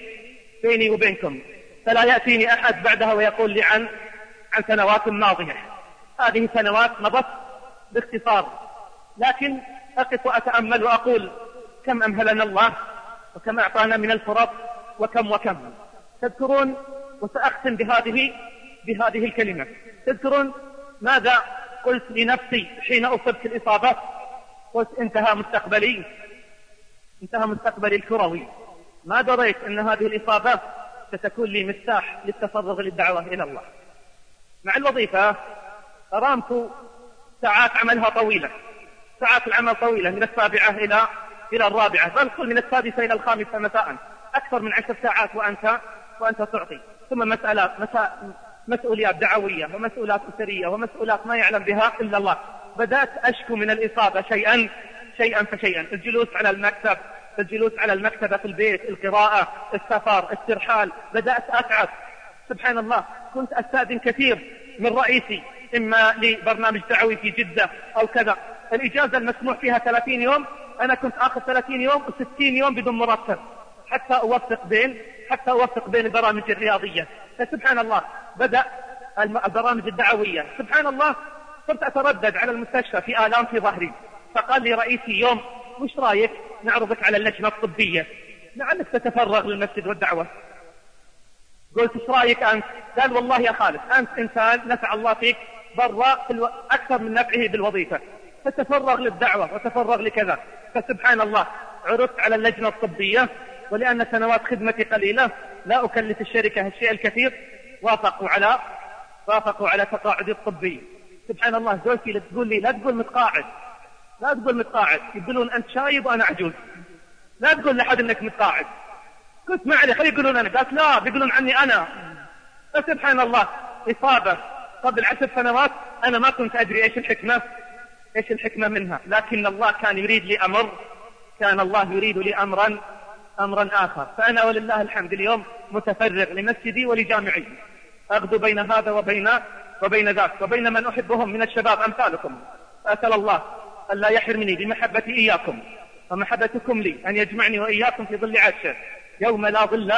بيني وبينكم. فلا يأتيني أحد بعدها ويقول لي عن عن سنوات ماضية. هذه سنوات مضت باختصار. لكن أقف وأتأمل وأقول كم أمهلنا الله وكم أعطانا من الفرص وكم وكم. تذكرون وسأختم بهذه بهذه الكلمة. تذكرون ماذا قلت لنفسي حين أصبت الإصابة؟ قلت انتهى مستقبلي. انتهى مستقبلي الكروي. ما دريت أن هذه الإصابة ستكون لي مفتاح للتفرغ للدعوة إلى الله. مع الوظيفة أرامكو ساعات عملها طويلة. ساعات العمل طويلة من السابعة إلى إلى الرابعة. بل قل من السادسة إلى الخامسة مساء. أكثر من عشر ساعات وأنت وأنت تعطي. ثم مسألة مساء مسؤوليات دعوية ومسؤولات أسرية ومسؤولات ما يعلم بها إلا الله. بدأت أشكو من الإصابة شيئا شيئا فشيئا. الجلوس على المكتب الجلوس على المكتبة في البيت القراءة السفر الترحال بدأت أتعب سبحان الله كنت أستاذن كثير من رئيسي إما لبرنامج دعوي في جدة أو كذا. الإجازة المسموح فيها 30 يوم أنا كنت آخذ 30 يوم و60 يوم بدون مرتب. حتى أوفق بين حتى أوفق بين البرامج الرياضية. فسبحان الله بدأ البرامج الدعوية. سبحان الله صرت أتردد على المستشفى في آلام في ظهري. فقال لي رئيسي يوم وش رايك نعرضك على اللجنة الطبية؟ لعلك تتفرغ للمسجد والدعوة. قلت إيش رأيك أنت؟ قال والله يا خالد أنت إنسان نفع الله فيك برا ألو... أكثر من نفعه بالوظيفة. فتفرغ للدعوة وتفرغ لكذا. فسبحان الله عرضت على اللجنة الطبية ولأن سنوات خدمتي قليلة لا أكلف الشركة الشيء الكثير. وافقوا على وافقوا على تقاعدي الطبي. سبحان الله زوجتي تقول لي لا تقول متقاعد. لا تقول متقاعد. يقولون أنت شايب وأنا عجوز. لا تقول لحد أنك متقاعد. قلت ما عليه خلي يقولون أنا. قالت لا بيقولون عني أنا. فسبحان الله إصابة. قبل عشر سنوات أنا ما كنت أدري إيش الحكمة إيش الحكمة منها. لكن الله كان يريد لي أمر كان الله يريد لي أمرا أمرا آخر. فأنا ولله الحمد اليوم متفرغ لمسجدي ولجامعي. أغدو بين هذا وبين وبين ذاك وبين من أحبهم من الشباب أمثالكم. أسأل الله ألا يحرمني بمحبتي إياكم ومحبتكم لي أن يجمعني وإياكم في ظل عرشه. يوم لا ظل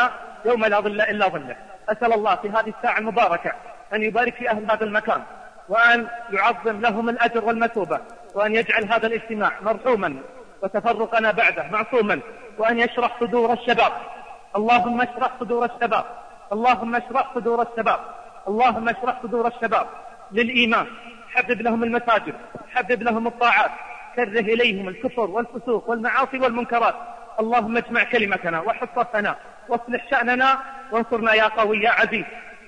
يوم لا ظل إلا ظله. أسأل الله في هذه الساعة المباركة أن يبارك في أهل هذا المكان وأن يعظم لهم الأجر والمثوبة وأن يجعل هذا الاجتماع مرحوما وتفرقنا بعده معصوما وأن يشرح صدور الشباب. اللهم اشرح صدور الشباب. اللهم اشرح صدور الشباب. اللهم اشرح صدور الشباب للإيمان. حبب لهم المساجد حبب لهم الطاعات كره إليهم الكفر والفسوق والمعاصي والمنكرات. اللهم اجمع كلمتنا وحصتنا واصلح شأننا وانصرنا يا قوي يا عزيز.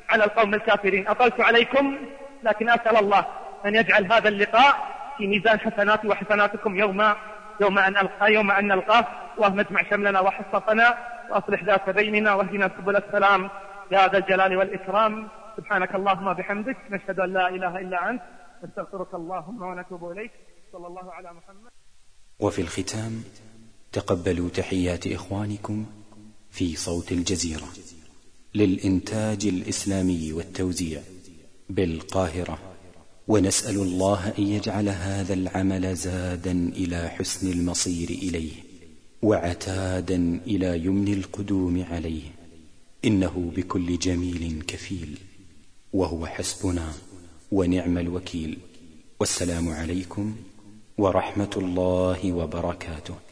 على القوم الكافرين. أطلت عليكم لكن أسأل الله أن يجعل هذا اللقاء في ميزان حسناتي وحسناتكم يوم يوم أن ألقى يوم أن نلقاه. اللهم اجمع شملنا وحصتنا وأصلح ذات بيننا واهدنا سبل السلام. يا ذا الجلال والإكرام. سبحانك اللهم بحمدك نشهد أن لا إله إلا أنت. نستغفرك اللهم ونتوب إليك. صلى الله على محمد. وفي الختام تقبلوا تحيات إخوانكم في صوت الجزيرة للإنتاج الإسلامي والتوزيع بالقاهرة. ونسأل الله أن يجعل هذا العمل زادا إلى حسن المصير إليه وعتادا إلى يمن القدوم عليه. إنه بكل جميل كفيل وهو حسبنا. ونعم الوكيل. والسلام عليكم ورحمة الله وبركاته.